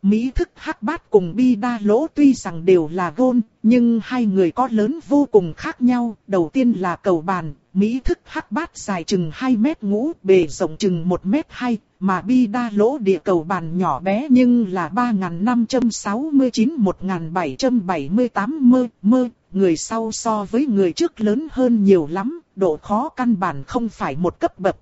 Mỹ thức hắc bát cùng bi đa lỗ tuy rằng đều là gôn, nhưng hai người có lớn vô cùng khác nhau. Đầu tiên là cầu bàn, Mỹ thức hắc bát dài chừng 2 mét ngũ, bề rộng chừng 1 mét 2, mà bi đa lỗ địa cầu bàn nhỏ bé nhưng là 3569-1778 mơ, mơ, người sau so với người trước lớn hơn nhiều lắm, độ khó căn bản không phải một cấp bậc.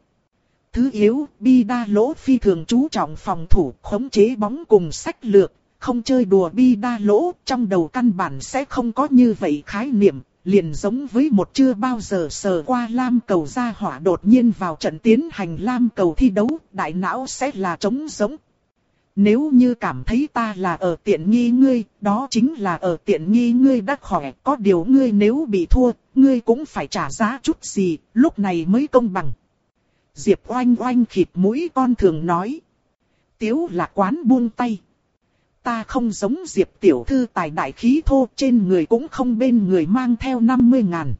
Thứ yếu, bi đa lỗ phi thường chú trọng phòng thủ, khống chế bóng cùng sách lược, không chơi đùa bi đa lỗ, trong đầu căn bản sẽ không có như vậy khái niệm, liền giống với một chưa bao giờ sờ qua lam cầu ra hỏa đột nhiên vào trận tiến hành lam cầu thi đấu, đại não sẽ là trống giống. Nếu như cảm thấy ta là ở tiện nghi ngươi, đó chính là ở tiện nghi ngươi đã khỏe, có điều ngươi nếu bị thua, ngươi cũng phải trả giá chút gì, lúc này mới công bằng. Diệp oanh oanh khịt mũi con thường nói. Tiếu là quán buông tay. Ta không giống Diệp tiểu thư tài đại khí thô trên người cũng không bên người mang theo 50 ngàn.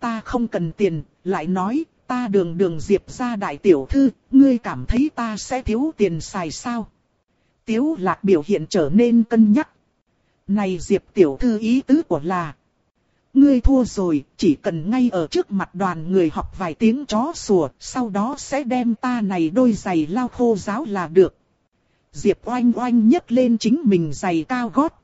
Ta không cần tiền, lại nói, ta đường đường Diệp ra đại tiểu thư, ngươi cảm thấy ta sẽ thiếu tiền xài sao? Tiếu lạc biểu hiện trở nên cân nhắc. Này Diệp tiểu thư ý tứ của là, Ngươi thua rồi, chỉ cần ngay ở trước mặt đoàn người học vài tiếng chó sủa, sau đó sẽ đem ta này đôi giày lao khô giáo là được. Diệp oanh oanh nhấc lên chính mình giày cao gót.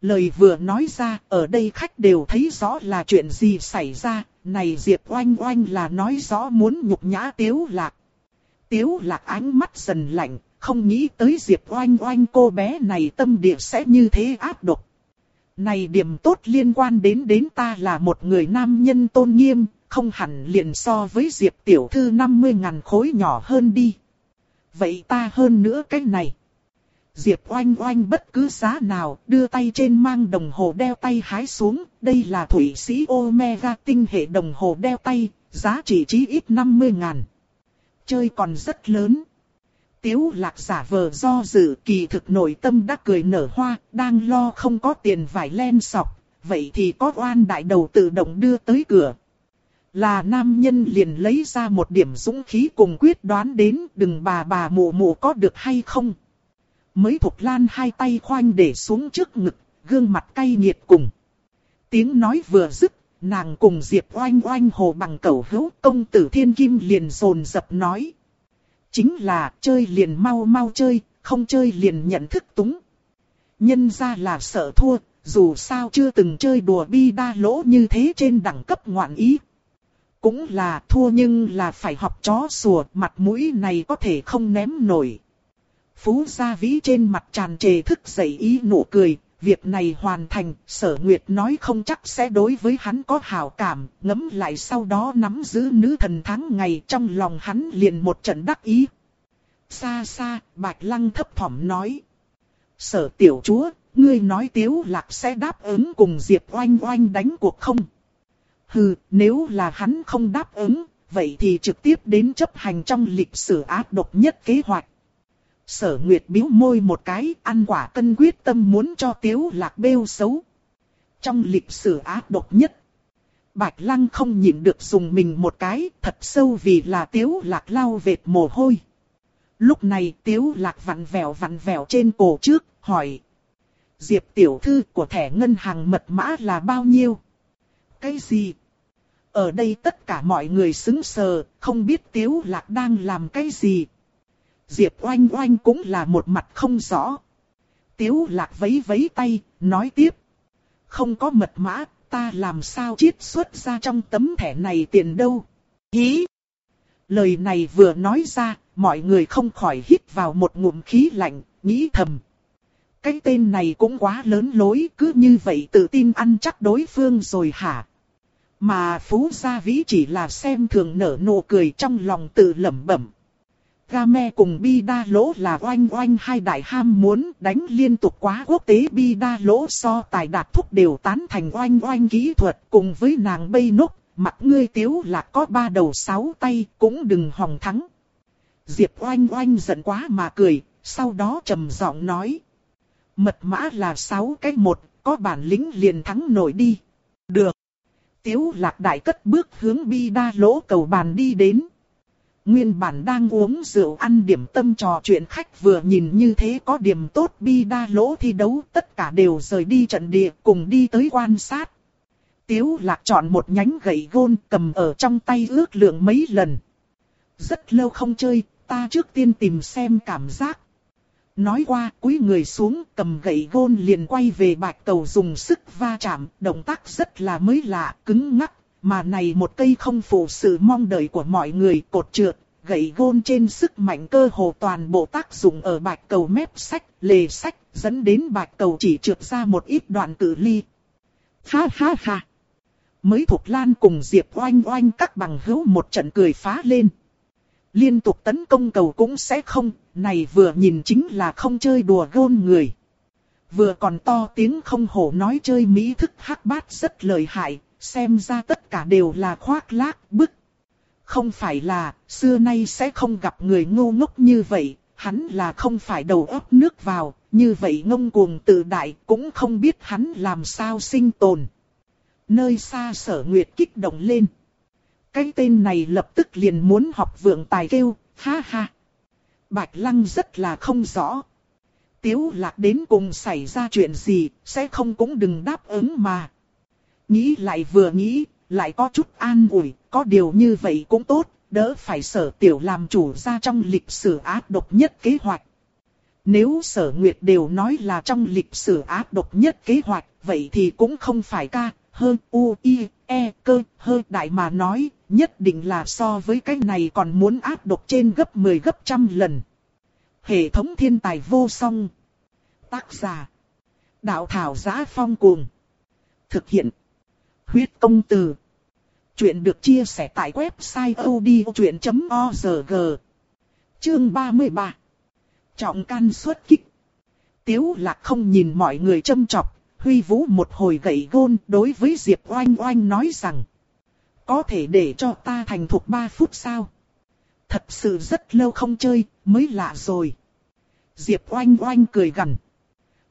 Lời vừa nói ra, ở đây khách đều thấy rõ là chuyện gì xảy ra, này Diệp oanh oanh là nói rõ muốn nhục nhã tiếu lạc. Tiếu lạc ánh mắt dần lạnh, không nghĩ tới Diệp oanh oanh cô bé này tâm địa sẽ như thế áp độc. Này điểm tốt liên quan đến đến ta là một người nam nhân tôn nghiêm, không hẳn liền so với Diệp tiểu thư 50 ngàn khối nhỏ hơn đi. Vậy ta hơn nữa cái này. Diệp oanh oanh bất cứ giá nào, đưa tay trên mang đồng hồ đeo tay hái xuống, đây là thủy sĩ Omega tinh hệ đồng hồ đeo tay, giá trị chí ít 50 ngàn. Chơi còn rất lớn. Tiếu lạc giả vờ do dự kỳ thực nội tâm đã cười nở hoa, đang lo không có tiền vải len sọc, vậy thì có oan đại đầu tự động đưa tới cửa. Là nam nhân liền lấy ra một điểm dũng khí cùng quyết đoán đến đừng bà bà mụ mụ có được hay không. Mới thục lan hai tay khoanh để xuống trước ngực, gương mặt cay nghiệt cùng. Tiếng nói vừa dứt, nàng cùng Diệp oanh oanh hồ bằng cẩu hữu công tử thiên kim liền rồn dập nói. Chính là chơi liền mau mau chơi, không chơi liền nhận thức túng. Nhân ra là sợ thua, dù sao chưa từng chơi đùa bi đa lỗ như thế trên đẳng cấp ngoạn ý. Cũng là thua nhưng là phải học chó sủa, mặt mũi này có thể không ném nổi. Phú Gia Vĩ trên mặt tràn trề thức dậy ý nụ cười, việc này hoàn thành, sở nguyệt nói không chắc sẽ đối với hắn có hảo cảm, ngấm lại sau đó nắm giữ nữ thần tháng ngày trong lòng hắn liền một trận đắc ý. Xa xa, Bạch Lăng thấp thỏm nói. Sở tiểu chúa, ngươi nói tiếu lạc sẽ đáp ứng cùng Diệp oanh oanh đánh cuộc không? Hừ, nếu là hắn không đáp ứng, vậy thì trực tiếp đến chấp hành trong lịch sử ác độc nhất kế hoạch. Sở Nguyệt biếu môi một cái, ăn quả cân quyết tâm muốn cho Tiếu Lạc bêu xấu. Trong lịch sử ác độc nhất, Bạch Lăng không nhịn được dùng mình một cái, thật sâu vì là Tiếu Lạc lau vệt mồ hôi. Lúc này Tiếu Lạc vặn vẹo vặn vẹo trên cổ trước, hỏi. Diệp tiểu thư của thẻ ngân hàng mật mã là bao nhiêu? Cái gì? Ở đây tất cả mọi người xứng sờ, không biết Tiếu Lạc đang làm cái gì. Diệp oanh oanh cũng là một mặt không rõ. Tiếu Lạc vấy vấy tay, nói tiếp. Không có mật mã, ta làm sao chiết xuất ra trong tấm thẻ này tiền đâu. Hí! Lời này vừa nói ra, mọi người không khỏi hít vào một ngụm khí lạnh, nghĩ thầm. Cái tên này cũng quá lớn lối, cứ như vậy tự tin ăn chắc đối phương rồi hả? Mà Phú Gia Vĩ chỉ là xem thường nở nụ cười trong lòng tự lẩm bẩm. Game cùng Bi Đa Lỗ là oanh oanh hai đại ham muốn đánh liên tục quá quốc tế Bi Đa Lỗ so tài đạt thúc đều tán thành oanh oanh kỹ thuật cùng với nàng bay nốt, mặt ngươi tiếu là có ba đầu sáu tay cũng đừng hòng thắng. Diệp oanh oanh giận quá mà cười, sau đó trầm giọng nói. Mật mã là sáu cái một, có bản lĩnh liền thắng nổi đi. Được. Tiếu lạc đại cất bước hướng bi đa lỗ cầu bàn đi đến. Nguyên bản đang uống rượu ăn điểm tâm trò chuyện khách vừa nhìn như thế có điểm tốt bi đa lỗ thi đấu tất cả đều rời đi trận địa cùng đi tới quan sát. Tiếu lạc chọn một nhánh gậy gôn cầm ở trong tay ước lượng mấy lần. Rất lâu không chơi, ta trước tiên tìm xem cảm giác. Nói qua cúi người xuống cầm gậy gôn liền quay về bạch cầu dùng sức va chạm, động tác rất là mới lạ, cứng ngắc, mà này một cây không phụ sự mong đợi của mọi người cột trượt, gậy gôn trên sức mạnh cơ hồ toàn bộ tác dụng ở bạch cầu mép sách, lề sách, dẫn đến bạch cầu chỉ trượt ra một ít đoạn cự ly. Ha ha ha! Mới thuộc Lan cùng Diệp oanh oanh các bằng hữu một trận cười phá lên. Liên tục tấn công cầu cũng sẽ không, này vừa nhìn chính là không chơi đùa gôn người. Vừa còn to tiếng không hổ nói chơi mỹ thức hắc bát rất lợi hại, xem ra tất cả đều là khoác lác, bức. Không phải là, xưa nay sẽ không gặp người ngu ngốc như vậy, hắn là không phải đầu óc nước vào, như vậy ngông cuồng tự đại cũng không biết hắn làm sao sinh tồn. Nơi xa sở nguyệt kích động lên. Cái tên này lập tức liền muốn học vượng tài kêu, ha ha. Bạch Lăng rất là không rõ. Tiếu lạc đến cùng xảy ra chuyện gì, sẽ không cũng đừng đáp ứng mà. Nghĩ lại vừa nghĩ, lại có chút an ủi, có điều như vậy cũng tốt, đỡ phải sở tiểu làm chủ ra trong lịch sử ác độc nhất kế hoạch. Nếu sở nguyệt đều nói là trong lịch sử ác độc nhất kế hoạch, vậy thì cũng không phải ca, hơn u, i, e, cơ, hơ đại mà nói, nhất định là so với cái này còn muốn áp độc trên gấp 10 gấp trăm lần. Hệ thống thiên tài vô song. Tác giả. Đạo thảo giá phong cuồng. Thực hiện. Huyết công từ. Chuyện được chia sẻ tại website odchuyện.org. Chương 33. Trọng can xuất kích. Tiếu lạc không nhìn mọi người châm chọc, huy vũ một hồi gậy gôn đối với Diệp Oanh Oanh nói rằng. Có thể để cho ta thành thục 3 phút sao? Thật sự rất lâu không chơi, mới lạ rồi. Diệp Oanh Oanh cười gằn.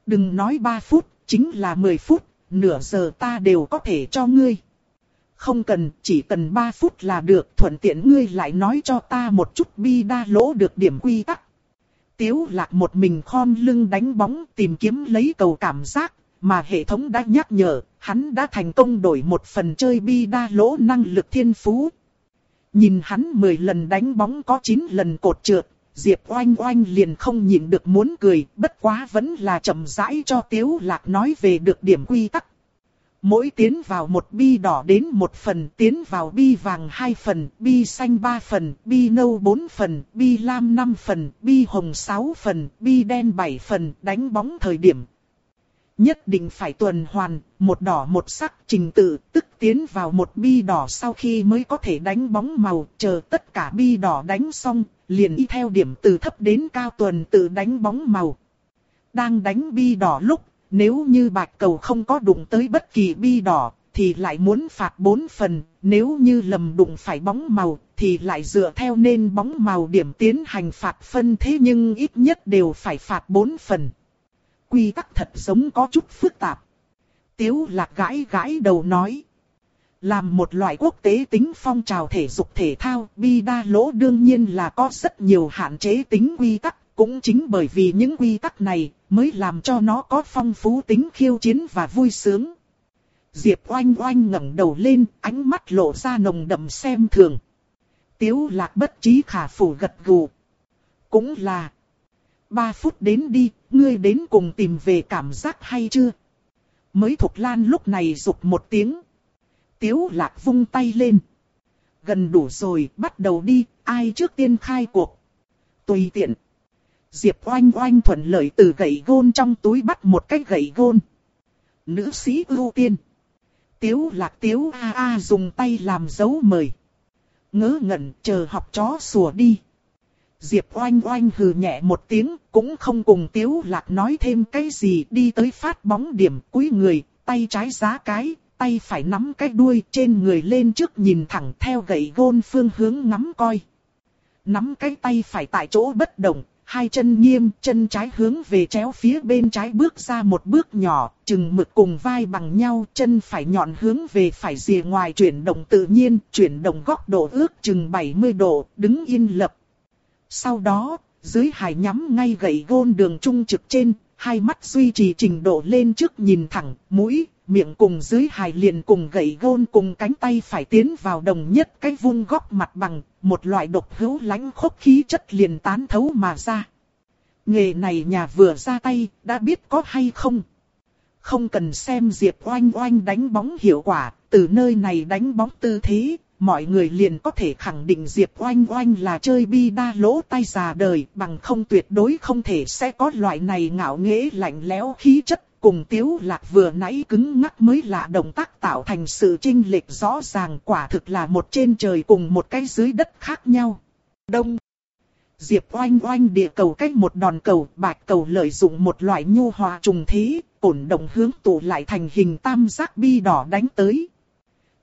Đừng nói 3 phút, chính là 10 phút, nửa giờ ta đều có thể cho ngươi. Không cần, chỉ cần 3 phút là được, thuận tiện ngươi lại nói cho ta một chút bi đa lỗ được điểm quy tắc. Tiếu lạc một mình khom lưng đánh bóng tìm kiếm lấy cầu cảm giác, mà hệ thống đã nhắc nhở, hắn đã thành công đổi một phần chơi bi đa lỗ năng lực thiên phú. Nhìn hắn 10 lần đánh bóng có 9 lần cột trượt, Diệp oanh oanh liền không nhịn được muốn cười, bất quá vẫn là chậm rãi cho Tiếu Lạc nói về được điểm quy tắc. Mỗi tiến vào một bi đỏ đến một phần, tiến vào bi vàng hai phần, bi xanh ba phần, bi nâu bốn phần, bi lam năm phần, bi hồng sáu phần, bi đen bảy phần, đánh bóng thời điểm, Nhất định phải tuần hoàn, một đỏ một sắc trình tự, tức tiến vào một bi đỏ sau khi mới có thể đánh bóng màu, chờ tất cả bi đỏ đánh xong, liền y theo điểm từ thấp đến cao tuần tự đánh bóng màu. Đang đánh bi đỏ lúc, nếu như bạch cầu không có đụng tới bất kỳ bi đỏ, thì lại muốn phạt 4 phần, nếu như lầm đụng phải bóng màu, thì lại dựa theo nên bóng màu điểm tiến hành phạt phân thế nhưng ít nhất đều phải phạt 4 phần quy tắc thật giống có chút phức tạp. Tiếu lạc gãi gãi đầu nói. Làm một loại quốc tế tính phong trào thể dục thể thao, bi đa lỗ đương nhiên là có rất nhiều hạn chế tính quy tắc, cũng chính bởi vì những quy tắc này mới làm cho nó có phong phú tính khiêu chiến và vui sướng. Diệp oanh oanh ngẩng đầu lên, ánh mắt lộ ra nồng đậm xem thường. Tiếu lạc bất trí khả phủ gật gù. Cũng là. Ba phút đến đi, ngươi đến cùng tìm về cảm giác hay chưa? Mới Thục Lan lúc này rụt một tiếng. Tiếu lạc vung tay lên. Gần đủ rồi, bắt đầu đi, ai trước tiên khai cuộc. Tùy tiện. Diệp oanh oanh thuận lợi từ gậy gôn trong túi bắt một cái gậy gôn. Nữ sĩ ưu tiên. Tiếu lạc tiếu a a dùng tay làm dấu mời. Ngớ ngẩn chờ học chó sủa đi. Diệp oanh oanh hừ nhẹ một tiếng, cũng không cùng tiếu lạc nói thêm cái gì đi tới phát bóng điểm cuối người, tay trái giá cái, tay phải nắm cái đuôi trên người lên trước nhìn thẳng theo gậy gôn phương hướng ngắm coi. Nắm cái tay phải tại chỗ bất động, hai chân nghiêm, chân trái hướng về chéo phía bên trái bước ra một bước nhỏ, chừng mực cùng vai bằng nhau, chân phải nhọn hướng về phải rìa ngoài chuyển động tự nhiên, chuyển động góc độ ước chừng 70 độ, đứng yên lập. Sau đó, dưới hải nhắm ngay gậy gôn đường trung trực trên, hai mắt duy trì trình độ lên trước nhìn thẳng, mũi, miệng cùng dưới hài liền cùng gậy gôn cùng cánh tay phải tiến vào đồng nhất cái vuông góc mặt bằng, một loại độc hữu lãnh khốc khí chất liền tán thấu mà ra. Nghề này nhà vừa ra tay, đã biết có hay không. Không cần xem Diệp oanh oanh đánh bóng hiệu quả, từ nơi này đánh bóng tư thế, mọi người liền có thể khẳng định Diệp oanh oanh là chơi bi đa lỗ tay già đời, bằng không tuyệt đối không thể sẽ có loại này ngạo nghễ lạnh lẽo khí chất cùng tiếu lạc vừa nãy cứng ngắc mới là động tác tạo thành sự chênh lệch rõ ràng quả thực là một trên trời cùng một cái dưới đất khác nhau. Đông. Diệp oanh oanh địa cầu cách một đòn cầu, bạch cầu lợi dụng một loại nhu hòa trùng thế, ổn động hướng tụ lại thành hình tam giác bi đỏ đánh tới.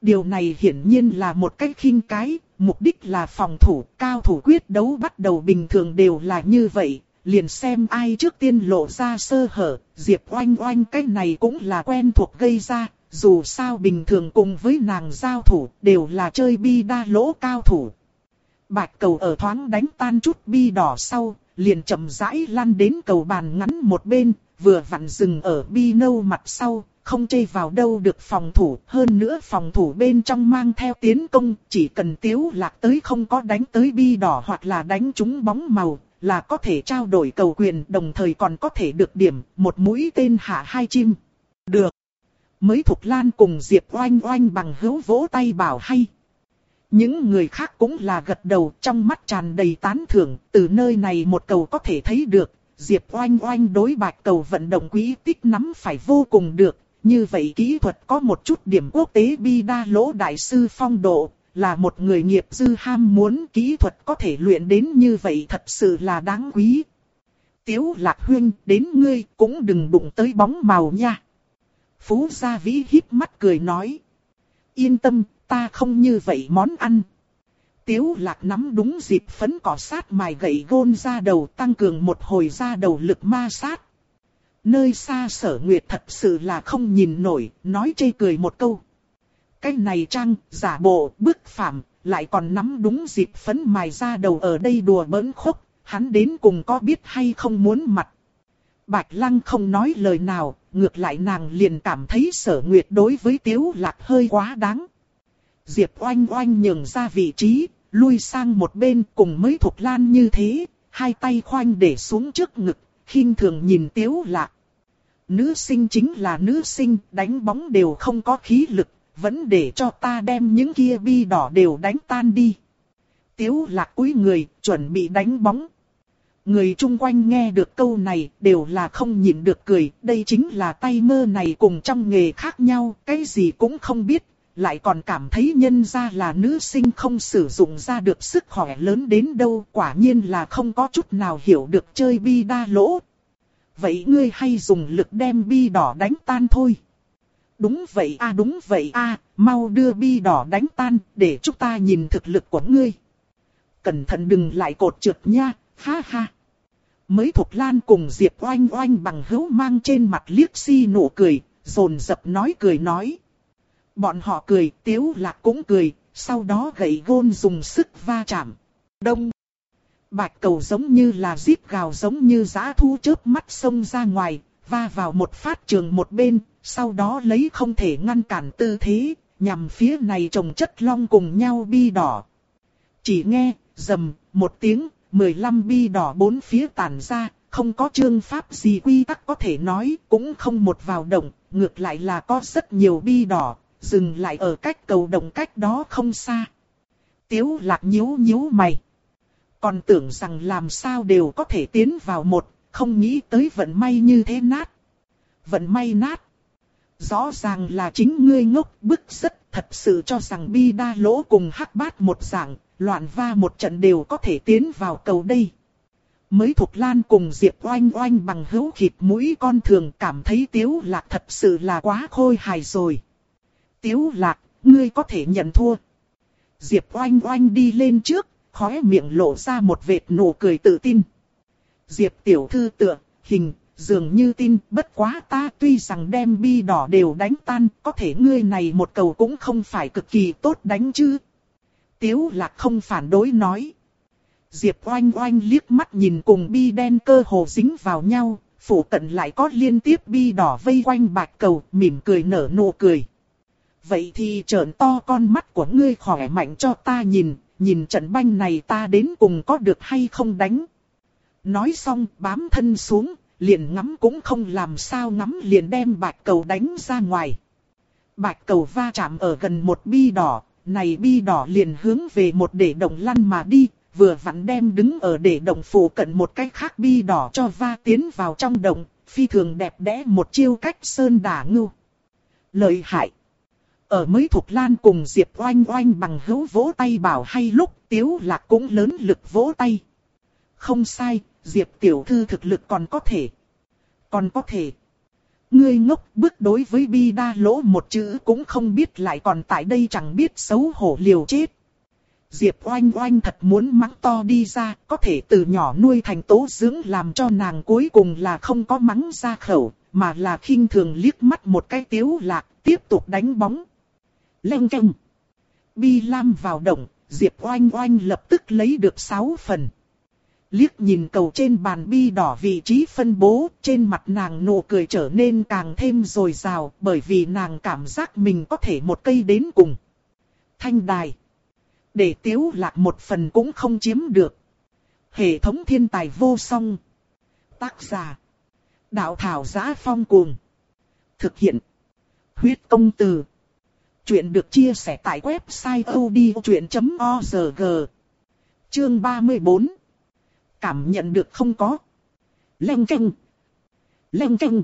Điều này hiển nhiên là một cách khinh cái, mục đích là phòng thủ, cao thủ quyết đấu bắt đầu bình thường đều là như vậy, liền xem ai trước tiên lộ ra sơ hở, Diệp oanh oanh cái này cũng là quen thuộc gây ra, dù sao bình thường cùng với nàng giao thủ đều là chơi bi đa lỗ cao thủ. Bạch cầu ở thoáng đánh tan chút bi đỏ sau, liền chậm rãi lăn đến cầu bàn ngắn một bên, vừa vặn dừng ở bi nâu mặt sau, không chê vào đâu được phòng thủ, hơn nữa phòng thủ bên trong mang theo tiến công, chỉ cần tiếu lạc tới không có đánh tới bi đỏ hoặc là đánh trúng bóng màu, là có thể trao đổi cầu quyền đồng thời còn có thể được điểm, một mũi tên hạ hai chim. Được. Mới Thục Lan cùng Diệp oanh oanh bằng hữu vỗ tay bảo hay. Những người khác cũng là gật đầu trong mắt tràn đầy tán thưởng, từ nơi này một cầu có thể thấy được, Diệp oanh oanh đối bạch cầu vận động quý tích nắm phải vô cùng được, như vậy kỹ thuật có một chút điểm quốc tế bi đa lỗ đại sư phong độ, là một người nghiệp dư ham muốn kỹ thuật có thể luyện đến như vậy thật sự là đáng quý. Tiếu lạc huyên đến ngươi cũng đừng đụng tới bóng màu nha. Phú Gia Vĩ híp mắt cười nói. Yên tâm, ta không như vậy món ăn. Tiếu lạc nắm đúng dịp phấn cỏ sát mài gậy gôn ra đầu tăng cường một hồi ra đầu lực ma sát. Nơi xa sở nguyệt thật sự là không nhìn nổi, nói chê cười một câu cái này trang, giả bộ, bức phạm, lại còn nắm đúng dịp phấn mài ra đầu ở đây đùa bỡn khúc, hắn đến cùng có biết hay không muốn mặt. Bạch Lăng không nói lời nào, ngược lại nàng liền cảm thấy sở nguyệt đối với Tiếu Lạc hơi quá đáng. Diệp oanh oanh nhường ra vị trí, lui sang một bên cùng mới thuộc lan như thế, hai tay khoanh để xuống trước ngực, khinh thường nhìn Tiếu Lạc. Nữ sinh chính là nữ sinh, đánh bóng đều không có khí lực, vẫn để cho ta đem những kia bi đỏ đều đánh tan đi. Tiếu lạc cúi người, chuẩn bị đánh bóng. Người chung quanh nghe được câu này đều là không nhịn được cười, đây chính là tay mơ này cùng trong nghề khác nhau, cái gì cũng không biết, lại còn cảm thấy nhân ra là nữ sinh không sử dụng ra được sức khỏe lớn đến đâu, quả nhiên là không có chút nào hiểu được chơi bi đa lỗ. Vậy ngươi hay dùng lực đem bi đỏ đánh tan thôi. Đúng vậy a đúng vậy a mau đưa bi đỏ đánh tan, để chúng ta nhìn thực lực của ngươi. Cẩn thận đừng lại cột trượt nha, ha ha. Mới Thục Lan cùng Diệp oanh oanh bằng hữu mang trên mặt liếc si nụ cười, rồn dập nói cười nói. Bọn họ cười, tiếu lạc cũng cười, sau đó gậy gôn dùng sức va chạm. Đông. Bạch cầu giống như là giết gào giống như giã thu chớp mắt xông ra ngoài, va vào một phát trường một bên, sau đó lấy không thể ngăn cản tư thế, nhằm phía này trồng chất long cùng nhau bi đỏ. Chỉ nghe, dầm một tiếng, 15 bi đỏ bốn phía tản ra, không có chương pháp gì quy tắc có thể nói, cũng không một vào động, ngược lại là có rất nhiều bi đỏ, dừng lại ở cách cầu động cách đó không xa. Tiếu lạc nhíu nhíu mày. Còn tưởng rằng làm sao đều có thể tiến vào một, không nghĩ tới vận may như thế nát. Vận may nát. Rõ ràng là chính ngươi ngốc bức rất thật sự cho rằng bi đa lỗ cùng hắc bát một dạng, loạn va một trận đều có thể tiến vào cầu đây. Mới thuộc Lan cùng Diệp oanh oanh bằng hữu khịt mũi con thường cảm thấy tiếu lạc thật sự là quá khôi hài rồi. Tiếu lạc, ngươi có thể nhận thua. Diệp oanh oanh đi lên trước, khóe miệng lộ ra một vệt nụ cười tự tin. Diệp tiểu thư tựa, hình, dường như tin, bất quá ta tuy rằng đem bi đỏ đều đánh tan, có thể ngươi này một cầu cũng không phải cực kỳ tốt đánh chứ. Tiếu lạc không phản đối nói. Diệp oanh oanh liếc mắt nhìn cùng bi đen cơ hồ dính vào nhau, phủ cận lại có liên tiếp bi đỏ vây quanh bạch cầu, mỉm cười nở nụ cười. Vậy thì trợn to con mắt của ngươi khỏe mạnh cho ta nhìn, nhìn trận banh này ta đến cùng có được hay không đánh. Nói xong bám thân xuống, liền ngắm cũng không làm sao ngắm liền đem bạch cầu đánh ra ngoài. Bạch cầu va chạm ở gần một bi đỏ, này bi đỏ liền hướng về một để động lăn mà đi, vừa vặn đem đứng ở để động phủ cận một cái khác bi đỏ cho va tiến vào trong động, phi thường đẹp đẽ một chiêu cách sơn đả ngưu. Lợi hại. Ở mới thuộc lan cùng Diệp oanh oanh bằng hữu vỗ tay bảo hay lúc tiếu lạc cũng lớn lực vỗ tay. Không sai, Diệp tiểu thư thực lực còn có thể. Còn có thể. Ngươi ngốc bước đối với bi đa lỗ một chữ cũng không biết lại còn tại đây chẳng biết xấu hổ liều chết. Diệp oanh oanh thật muốn mắng to đi ra, có thể từ nhỏ nuôi thành tố dưỡng làm cho nàng cuối cùng là không có mắng ra khẩu, mà là khinh thường liếc mắt một cái tiếu lạc, tiếp tục đánh bóng. Leng canh. Bi Lam vào động, Diệp oanh oanh lập tức lấy được 6 phần. Liếc nhìn cầu trên bàn bi đỏ vị trí phân bố, trên mặt nàng nụ cười trở nên càng thêm rồi rào, bởi vì nàng cảm giác mình có thể một cây đến cùng. Thanh đài. Để tiếu lạc một phần cũng không chiếm được. Hệ thống thiên tài vô song. Tác giả. Đạo thảo giá phong cuồng. Thực hiện. Huyết công từ. Chuyện được chia sẻ tại website odchuyện.org. Chương 34 cảm nhận được không có. Leng canh. Leng canh.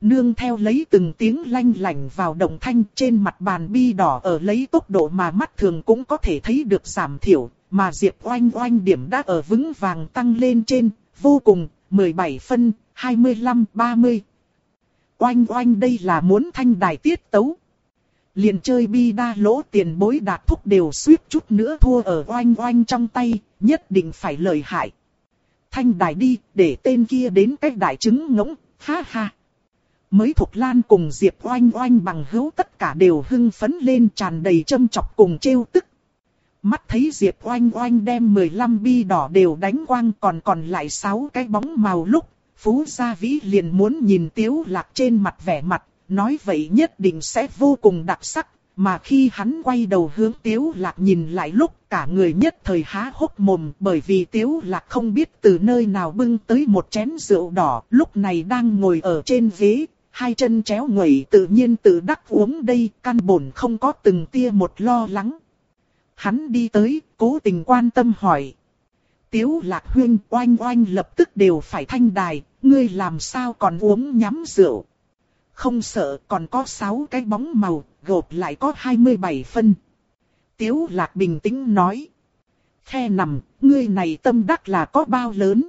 Nương theo lấy từng tiếng lanh lảnh vào đồng thanh trên mặt bàn bi đỏ ở lấy tốc độ mà mắt thường cũng có thể thấy được giảm thiểu, mà Diệp oanh oanh điểm đã ở vững vàng tăng lên trên, vô cùng, 17 phân, 25, 30. Oanh oanh đây là muốn thanh đài tiết tấu. Liền chơi bi đa lỗ tiền bối đạt thúc đều suýt chút nữa thua ở oanh oanh trong tay, nhất định phải lợi hại. Thanh đài đi, để tên kia đến cách đại chứng ngỗng, ha ha. Mới thuộc Lan cùng Diệp oanh oanh bằng hữu tất cả đều hưng phấn lên tràn đầy châm chọc cùng trêu tức. Mắt thấy Diệp oanh oanh đem 15 bi đỏ đều đánh quang còn còn lại 6 cái bóng màu lúc, Phú Gia Vĩ liền muốn nhìn Tiếu Lạc trên mặt vẻ mặt, nói vậy nhất định sẽ vô cùng đặc sắc, mà khi hắn quay đầu hướng Tiếu Lạc nhìn lại lúc cả người nhất thời há hốc mồm bởi vì Tiếu Lạc không biết từ nơi nào bưng tới một chén rượu đỏ lúc này đang ngồi ở trên ghế, hai chân chéo ngẩy tự nhiên tự đắc uống đây căn bổn không có từng tia một lo lắng. Hắn đi tới, cố tình quan tâm hỏi. Tiếu Lạc Huyên oanh oanh lập tức đều phải thanh đài, ngươi làm sao còn uống nhắm rượu không sợ còn có 6 cái bóng màu, gộp lại có 27 phân. Tiếu lạc bình tĩnh nói. Khe nằm, ngươi này tâm đắc là có bao lớn.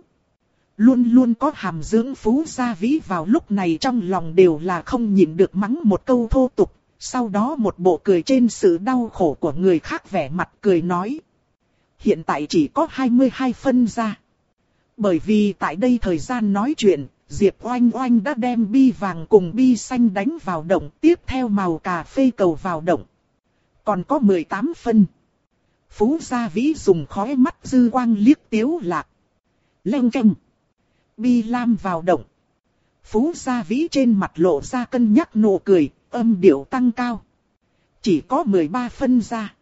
Luôn luôn có hàm dưỡng phú gia vĩ vào lúc này trong lòng đều là không nhịn được mắng một câu thô tục. Sau đó một bộ cười trên sự đau khổ của người khác vẻ mặt cười nói. Hiện tại chỉ có 22 phân ra. Bởi vì tại đây thời gian nói chuyện, Diệp Oanh Oanh đã đem bi vàng cùng bi xanh đánh vào động, tiếp theo màu cà phê cầu vào động. Còn có 18 phân. Phú Gia Vĩ dùng khói mắt dư quang liếc tiếu lạc. Lênh canh. Bi lam vào động. Phú Gia Vĩ trên mặt lộ ra cân nhắc nụ cười, âm điệu tăng cao. Chỉ có 13 phân ra.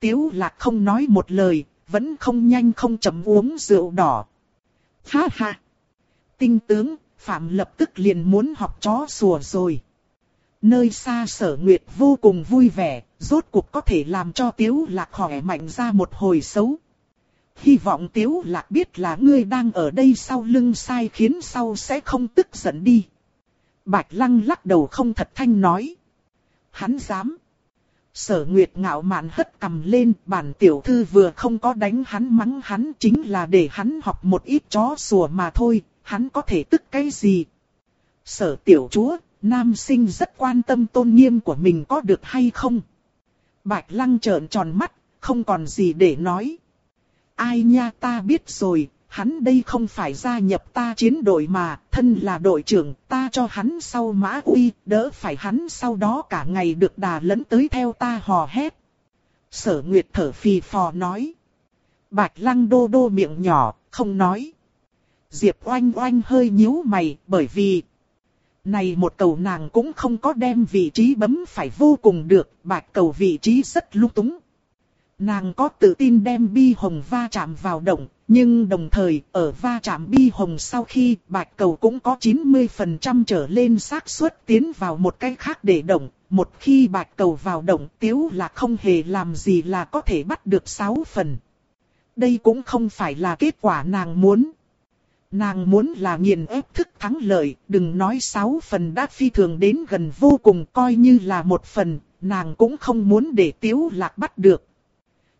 Tiếu lạc không nói một lời, vẫn không nhanh không chậm uống rượu đỏ. Ha ha! Tinh tướng, Phạm lập tức liền muốn học chó sủa rồi. Nơi xa sở nguyệt vô cùng vui vẻ, rốt cuộc có thể làm cho tiếu lạc khỏe mạnh ra một hồi xấu. Hy vọng tiếu lạc biết là ngươi đang ở đây sau lưng sai khiến sau sẽ không tức giận đi. Bạch lăng lắc đầu không thật thanh nói. Hắn dám. Sở Nguyệt ngạo mạn hất cầm lên, bản tiểu thư vừa không có đánh hắn mắng hắn chính là để hắn học một ít chó sủa mà thôi, hắn có thể tức cái gì. Sở tiểu chúa, nam sinh rất quan tâm tôn nghiêm của mình có được hay không. Bạch lăng trợn tròn mắt, không còn gì để nói. Ai nha ta biết rồi, hắn đây không phải gia nhập ta chiến đội mà, thân là đội trưởng, ta cho hắn sau mã uy, đỡ phải hắn sau đó cả ngày được đà lẫn tới theo ta hò hét. Sở Nguyệt thở phì phò nói. Bạch lăng đô đô miệng nhỏ, không nói. Diệp oanh oanh hơi nhíu mày, bởi vì... Này một cầu nàng cũng không có đem vị trí bấm phải vô cùng được, bạch cầu vị trí rất lung túng. Nàng có tự tin đem bi hồng va chạm vào động, nhưng đồng thời ở va chạm bi hồng sau khi bạch cầu cũng có 90% trở lên xác suất tiến vào một cái khác để động. Một khi bạch cầu vào động tiếu là không hề làm gì là có thể bắt được 6 phần. Đây cũng không phải là kết quả nàng muốn. Nàng muốn là nghiền ép thức thắng lợi, đừng nói 6 phần đã phi thường đến gần vô cùng coi như là một phần, nàng cũng không muốn để tiếu lạc bắt được.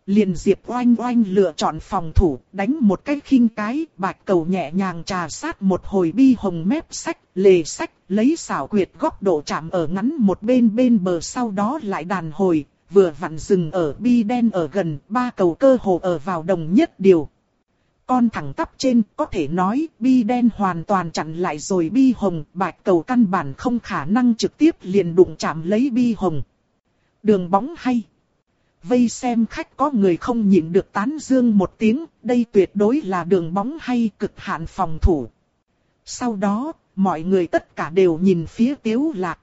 Liền Diệp oanh oanh lựa chọn phòng thủ, đánh một cái khinh cái, bạch cầu nhẹ nhàng trà sát một hồi bi hồng mép sách, lề sách, lấy xảo quyệt góc độ chạm ở ngắn một bên bên bờ sau đó lại đàn hồi, vừa vặn dừng ở bi đen ở gần, ba cầu cơ hồ ở vào đồng nhất điều. Con thẳng tắp trên có thể nói bi đen hoàn toàn chặn lại rồi bi hồng, bạch cầu căn bản không khả năng trực tiếp liền đụng chạm lấy bi hồng. Đường bóng hay. Vây xem khách có người không nhịn được tán dương một tiếng, đây tuyệt đối là đường bóng hay cực hạn phòng thủ. Sau đó, mọi người tất cả đều nhìn phía tiếu lạc.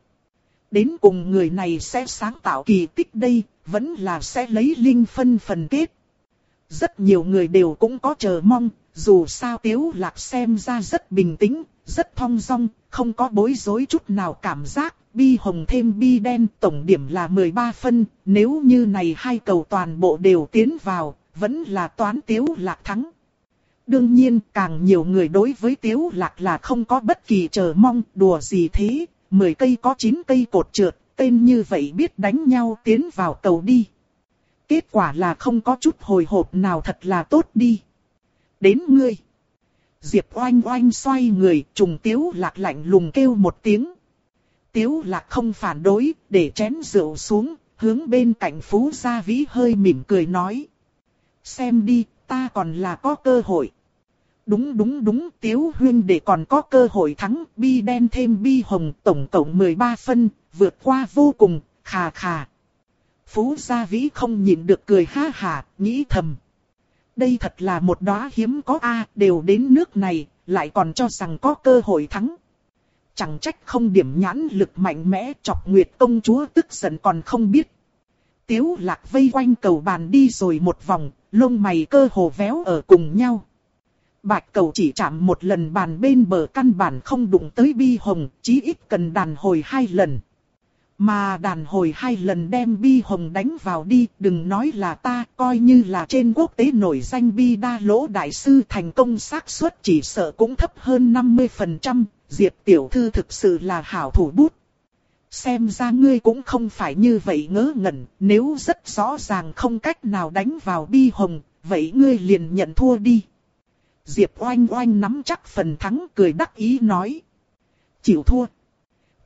Đến cùng người này sẽ sáng tạo kỳ tích đây, vẫn là sẽ lấy linh phân phần kết. Rất nhiều người đều cũng có chờ mong, dù sao tiếu lạc xem ra rất bình tĩnh, rất thong dong, không có bối rối chút nào cảm giác, bi hồng thêm bi đen tổng điểm là 13 phân, nếu như này hai cầu toàn bộ đều tiến vào, vẫn là toán tiếu lạc thắng. Đương nhiên càng nhiều người đối với tiếu lạc là không có bất kỳ chờ mong, đùa gì thế, 10 cây có 9 cây cột trượt, tên như vậy biết đánh nhau tiến vào cầu đi. Kết quả là không có chút hồi hộp nào thật là tốt đi. Đến ngươi. Diệp oanh oanh xoay người, trùng tiếu lạc lạnh lùng kêu một tiếng. Tiếu lạc không phản đối, để chén rượu xuống, hướng bên cạnh Phú Gia Vĩ hơi mỉm cười nói. Xem đi, ta còn là có cơ hội. Đúng đúng đúng, Tiếu Huyên để còn có cơ hội thắng, bi đen thêm bi hồng, tổng cộng 13 phân, vượt qua vô cùng, khà khà. Phú Gia Vĩ không nhịn được cười ha hà, nghĩ thầm. Đây thật là một đóa hiếm có A, đều đến nước này, lại còn cho rằng có cơ hội thắng. Chẳng trách không điểm nhãn lực mạnh mẽ chọc Nguyệt công chúa tức giận còn không biết. Tiếu lạc vây quanh cầu bàn đi rồi một vòng, lông mày cơ hồ véo ở cùng nhau. Bạch cầu chỉ chạm một lần bàn bên bờ căn bản không đụng tới bi hồng, chí ít cần đàn hồi hai lần. Mà đàn hồi hai lần đem bi hồng đánh vào đi, đừng nói là ta, coi như là trên quốc tế nổi danh bi đa lỗ đại sư thành công xác suất chỉ sợ cũng thấp hơn 50%, Diệp tiểu thư thực sự là hảo thủ bút. Xem ra ngươi cũng không phải như vậy ngớ ngẩn, nếu rất rõ ràng không cách nào đánh vào bi hồng, vậy ngươi liền nhận thua đi. Diệp oanh oanh nắm chắc phần thắng cười đắc ý nói. Chịu thua.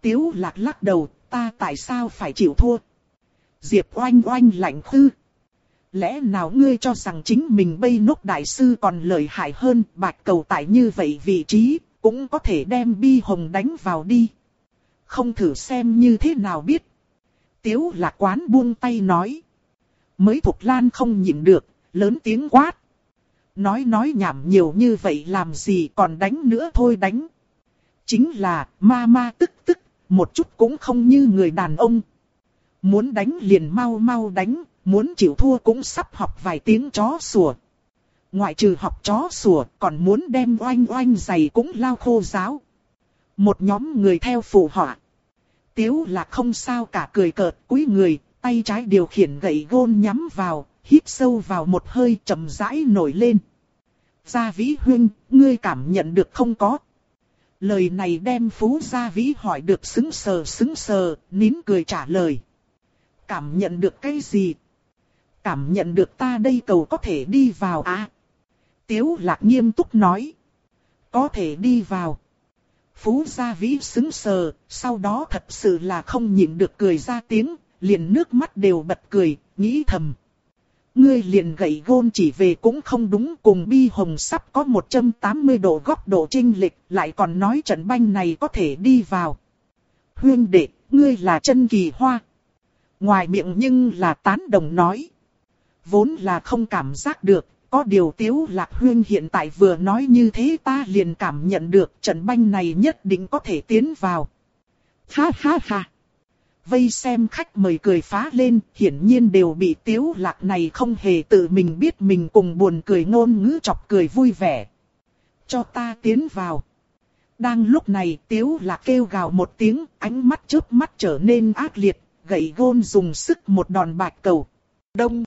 Tiếu lạc lắc đầu, ta tại sao phải chịu thua? Diệp oanh oanh lạnh khư. Lẽ nào ngươi cho rằng chính mình bây nốt đại sư còn lợi hại hơn bạch cầu tại như vậy vị trí, cũng có thể đem bi hồng đánh vào đi. Không thử xem như thế nào biết. Tiếu là quán buông tay nói. Mới Thục Lan không nhịn được, lớn tiếng quát. Nói nói nhảm nhiều như vậy làm gì còn đánh nữa thôi đánh. Chính là ma ma tức tức, một chút cũng không như người đàn ông. Muốn đánh liền mau mau đánh, muốn chịu thua cũng sắp học vài tiếng chó sủa. Ngoại trừ học chó sủa còn muốn đem oanh oanh giày cũng lao khô giáo. Một nhóm người theo phụ họa. Tiếu là không sao cả cười cợt cúi người, tay trái điều khiển gậy gôn nhắm vào, hít sâu vào một hơi chậm rãi nổi lên. Gia Vĩ Huynh, ngươi cảm nhận được không có? Lời này đem Phú Gia Vĩ hỏi được xứng sờ xứng sờ, nín cười trả lời. Cảm nhận được cái gì? Cảm nhận được ta đây cầu có thể đi vào à? Tiếu lạc nghiêm túc nói. Có thể đi vào. Phú Gia Vĩ xứng sờ, sau đó thật sự là không nhịn được cười ra tiếng, liền nước mắt đều bật cười, nghĩ thầm. Ngươi liền gậy gôn chỉ về cũng không đúng cùng bi hồng sắp có 180 độ góc độ trinh lịch, lại còn nói trận banh này có thể đi vào. Huyên đệ, ngươi là chân kỳ hoa. Ngoài miệng nhưng là tán đồng nói. Vốn là không cảm giác được, có điều tiếu lạc huyên hiện tại vừa nói như thế ta liền cảm nhận được trận banh này nhất định có thể tiến vào. Ha ha ha. Vây xem khách mời cười phá lên, hiển nhiên đều bị tiếu lạc này không hề tự mình biết mình cùng buồn cười ngôn ngữ chọc cười vui vẻ. Cho ta tiến vào. Đang lúc này tiếu lạc kêu gào một tiếng, ánh mắt chớp mắt trở nên ác liệt, gậy gôn dùng sức một đòn bạch cầu. Đông.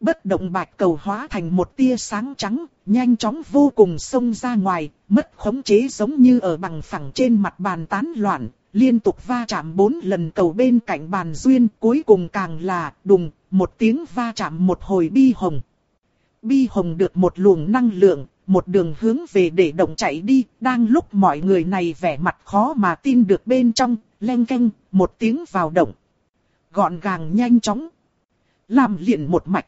Bất động bạch cầu hóa thành một tia sáng trắng, nhanh chóng vô cùng xông ra ngoài, mất khống chế giống như ở bằng phẳng trên mặt bàn tán loạn, liên tục va chạm bốn lần cầu bên cạnh bàn duyên, cuối cùng càng là đùng, một tiếng va chạm một hồi bi hồng. Bi hồng được một luồng năng lượng, một đường hướng về để động chạy đi, đang lúc mọi người này vẻ mặt khó mà tin được bên trong, len canh, một tiếng vào động. Gọn gàng nhanh chóng. Làm liền một mạch.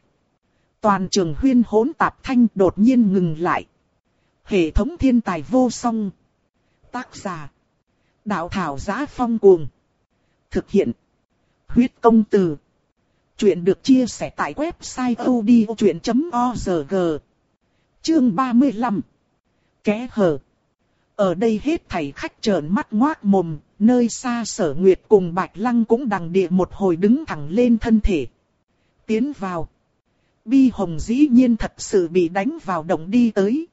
Toàn trường huyên hỗn tạp thanh đột nhiên ngừng lại. Hệ thống thiên tài vô song. Tác giả. Đạo thảo giá phong cuồng. Thực hiện. Huyết công từ. Chuyện được chia sẻ tại website odchuyện.org. Chương 35. Ké hở. Ở đây hết thảy khách trợn mắt ngoác mồm, nơi xa sở nguyệt cùng bạch lăng cũng đằng địa một hồi đứng thẳng lên thân thể. Tiến vào. Bi hồng dĩ nhiên thật sự bị đánh vào động đi tới.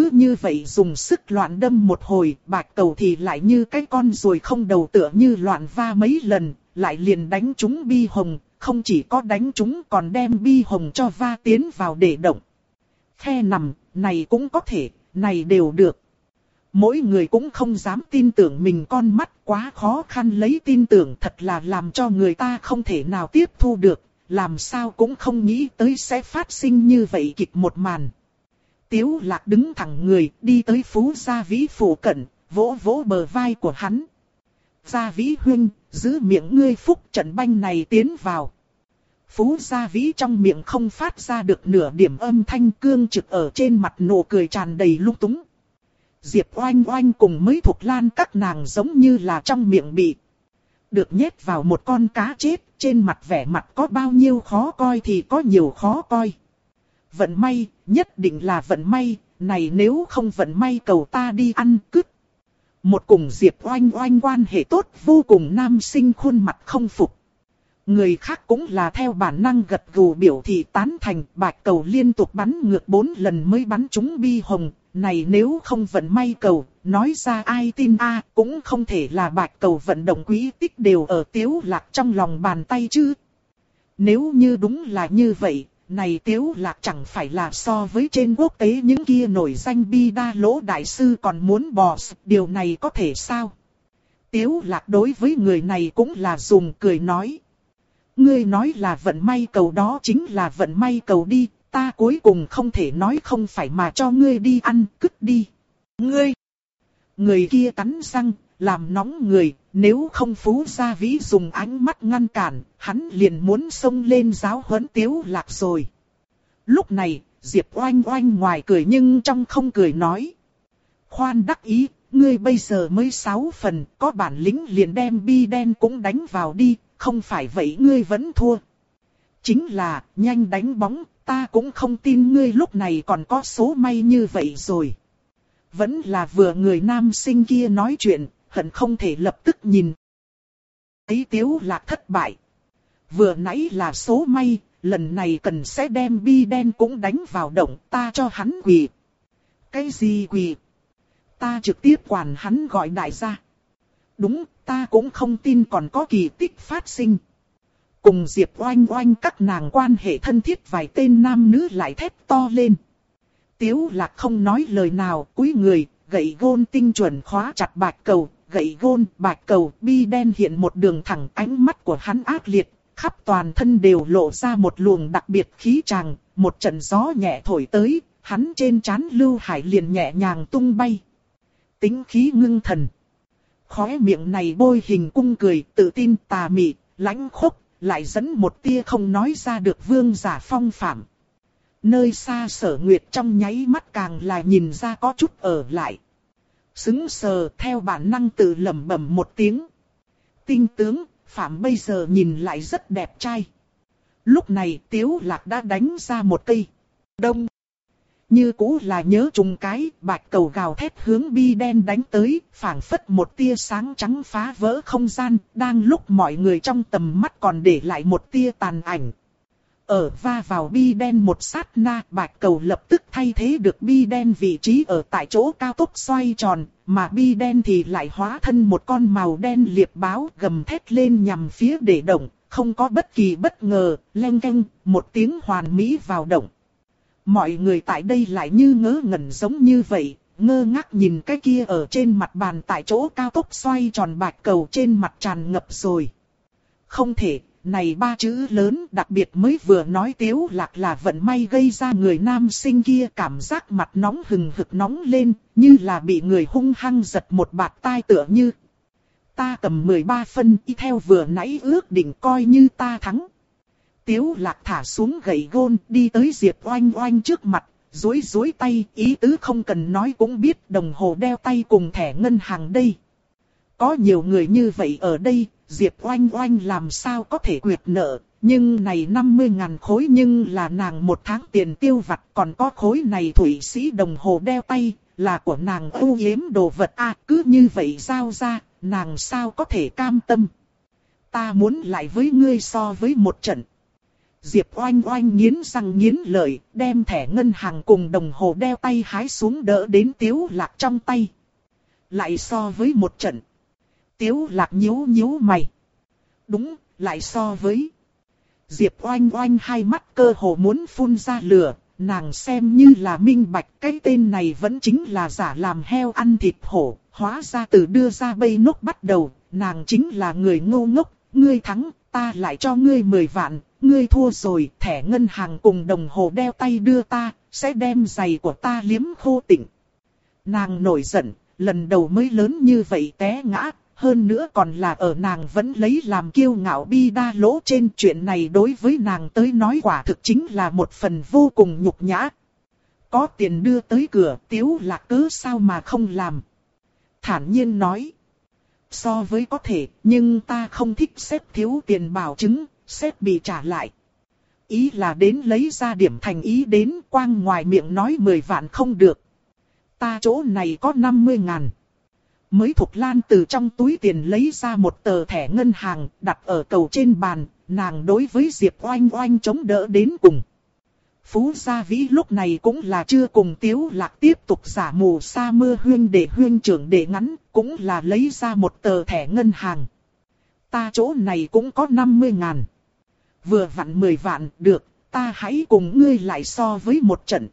Cứ như vậy dùng sức loạn đâm một hồi, bạch cầu thì lại như cái con ruồi không đầu tựa như loạn va mấy lần, lại liền đánh chúng bi hồng, không chỉ có đánh chúng còn đem bi hồng cho va tiến vào để động. Khe nằm, này cũng có thể, này đều được. Mỗi người cũng không dám tin tưởng mình con mắt quá khó khăn lấy tin tưởng thật là làm cho người ta không thể nào tiếp thu được, làm sao cũng không nghĩ tới sẽ phát sinh như vậy kịch một màn. Tiếu lạc đứng thẳng người, đi tới phú gia vĩ phủ cận, vỗ vỗ bờ vai của hắn. Gia vĩ huynh, giữ miệng ngươi phúc trận banh này tiến vào. Phú gia vĩ trong miệng không phát ra được nửa điểm âm thanh cương trực ở trên mặt nụ cười tràn đầy lung túng. Diệp oanh oanh cùng mấy thuộc lan các nàng giống như là trong miệng bị. Được nhét vào một con cá chết, trên mặt vẻ mặt có bao nhiêu khó coi thì có nhiều khó coi. Vận may, nhất định là vận may, này nếu không vận may cầu ta đi ăn cứt. Một cùng Diệp oanh oanh quan hệ tốt vô cùng nam sinh khuôn mặt không phục. Người khác cũng là theo bản năng gật gù biểu thị tán thành bạch cầu liên tục bắn ngược bốn lần mới bắn trúng bi hồng. Này nếu không vận may cầu, nói ra ai tin a cũng không thể là bạch cầu vận động quý tích đều ở tiếu lạc trong lòng bàn tay chứ. Nếu như đúng là như vậy, này tiếu lạc chẳng phải là so với trên quốc tế những kia nổi danh bi đa lỗ đại sư còn muốn bò, điều này có thể sao? Tiếu lạc đối với người này cũng là dùng cười nói. Ngươi nói là vận may cầu đó chính là vận may cầu đi, ta cuối cùng không thể nói không phải mà cho ngươi đi ăn, cứt đi. Ngươi! Người kia cắn răng, làm nóng người, nếu không phú gia vĩ dùng ánh mắt ngăn cản, hắn liền muốn xông lên giáo huấn tiếu lạc rồi. Lúc này, Diệp oanh oanh ngoài cười nhưng trong không cười nói. Khoan đắc ý, ngươi bây giờ mới sáu phần, có bản lĩnh liền đem bi đen cũng đánh vào đi, không phải vậy ngươi vẫn thua. Chính là, nhanh đánh bóng, ta cũng không tin ngươi lúc này còn có số may như vậy rồi. Vẫn là vừa người nam sinh kia nói chuyện, hận không thể lập tức nhìn. Ấy tiếu lạc thất bại. Vừa nãy là số may, lần này cần sẽ đem bi đen cũng đánh vào động ta cho hắn quỳ. Cái gì quỳ? Ta trực tiếp quản hắn gọi đại gia. Đúng, ta cũng không tin còn có kỳ tích phát sinh. Cùng Diệp oanh oanh các nàng quan hệ thân thiết vài tên nam nữ lại thét to lên. Tiếu lạc không nói lời nào, cúi người, gậy gôn tinh chuẩn khóa chặt bạch cầu, gậy gôn, bạch cầu, bi đen hiện một đường thẳng ánh mắt của hắn ác liệt, khắp toàn thân đều lộ ra một luồng đặc biệt khí tràng, một trận gió nhẹ thổi tới, hắn trên trán lưu hải liền nhẹ nhàng tung bay. Tính khí ngưng thần. Khóe miệng này bôi hình cung cười, tự tin tà mị, lãnh khốc, lại dẫn một tia không nói ra được vương giả phong phạm. Nơi xa sở nguyệt trong nháy mắt càng là nhìn ra có chút ở lại. Xứng sờ theo bản năng tự lẩm bẩm một tiếng. Tinh tướng, Phạm bây giờ nhìn lại rất đẹp trai. Lúc này Tiếu Lạc đã đánh ra một cây. Đông. Như cũ là nhớ trùng cái, bạch cầu gào thét hướng bi đen đánh tới, phảng phất một tia sáng trắng phá vỡ không gian, đang lúc mọi người trong tầm mắt còn để lại một tia tàn ảnh. Ở va vào bi đen một sát na, bạch cầu lập tức thay thế được bi đen vị trí ở tại chỗ cao tốc xoay tròn, mà bi đen thì lại hóa thân một con màu đen liệp báo gầm thét lên nhằm phía để động, không có bất kỳ bất ngờ, len canh, một tiếng hoàn mỹ vào động. Mọi người tại đây lại như ngớ ngẩn giống như vậy, ngơ ngác nhìn cái kia ở trên mặt bàn tại chỗ cao tốc xoay tròn bạch cầu trên mặt tràn ngập rồi. Không thể, này ba chữ lớn đặc biệt mới vừa nói tiếu lạc là vận may gây ra người nam sinh kia cảm giác mặt nóng hừng hực nóng lên, như là bị người hung hăng giật một bạt tai tựa như. Ta cầm 13 phân y theo vừa nãy ước định coi như ta thắng. Tiếu lạc thả xuống gậy gôn đi tới Diệp oanh oanh trước mặt, dối dối tay, ý tứ không cần nói cũng biết đồng hồ đeo tay cùng thẻ ngân hàng đây. Có nhiều người như vậy ở đây, Diệp oanh oanh làm sao có thể quyệt nợ, nhưng này 50 ngàn khối nhưng là nàng một tháng tiền tiêu vặt còn có khối này thủy sĩ đồng hồ đeo tay, là của nàng ưu yếm đồ vật a cứ như vậy giao ra, nàng sao có thể cam tâm. Ta muốn lại với ngươi so với một trận. Diệp oanh oanh nghiến răng nghiến lợi, đem thẻ ngân hàng cùng đồng hồ đeo tay hái xuống đỡ đến tiếu lạc trong tay. Lại so với một trận. Tiếu lạc nhíu nhíu mày. Đúng, lại so với. Diệp oanh oanh hai mắt cơ hồ muốn phun ra lửa, nàng xem như là minh bạch cái tên này vẫn chính là giả làm heo ăn thịt hổ, hóa ra từ đưa ra bây nốt bắt đầu, nàng chính là người ngô ngốc, ngươi thắng, ta lại cho ngươi 10 vạn, ngươi thua rồi, thẻ ngân hàng cùng đồng hồ đeo tay đưa ta, sẽ đem giày của ta liếm khô tỉnh Nàng nổi giận, lần đầu mới lớn như vậy té ngã, hơn nữa còn là ở nàng vẫn lấy làm kiêu ngạo bi đa lỗ trên chuyện này đối với nàng tới nói quả thực chính là một phần vô cùng nhục nhã. Có tiền đưa tới cửa tiếu lạc cứ sao mà không làm. Thản nhiên nói. So với có thể, nhưng ta không thích xếp thiếu tiền bảo chứng, xếp bị trả lại. Ý là đến lấy ra điểm thành ý đến quang ngoài miệng nói 10 vạn không được. Ta chỗ này có 50 ngàn. Mới Thục Lan từ trong túi tiền lấy ra một tờ thẻ ngân hàng đặt ở cầu trên bàn, nàng đối với Diệp oanh oanh chống đỡ đến cùng. Phú Gia Vĩ lúc này cũng là chưa cùng Tiếu Lạc tiếp tục giả mù sa mưa huyên để huyên trưởng để ngắn, cũng là lấy ra một tờ thẻ ngân hàng. Ta chỗ này cũng có 50 ngàn. Vừa vặn 10 vạn, được, ta hãy cùng ngươi lại so với một trận.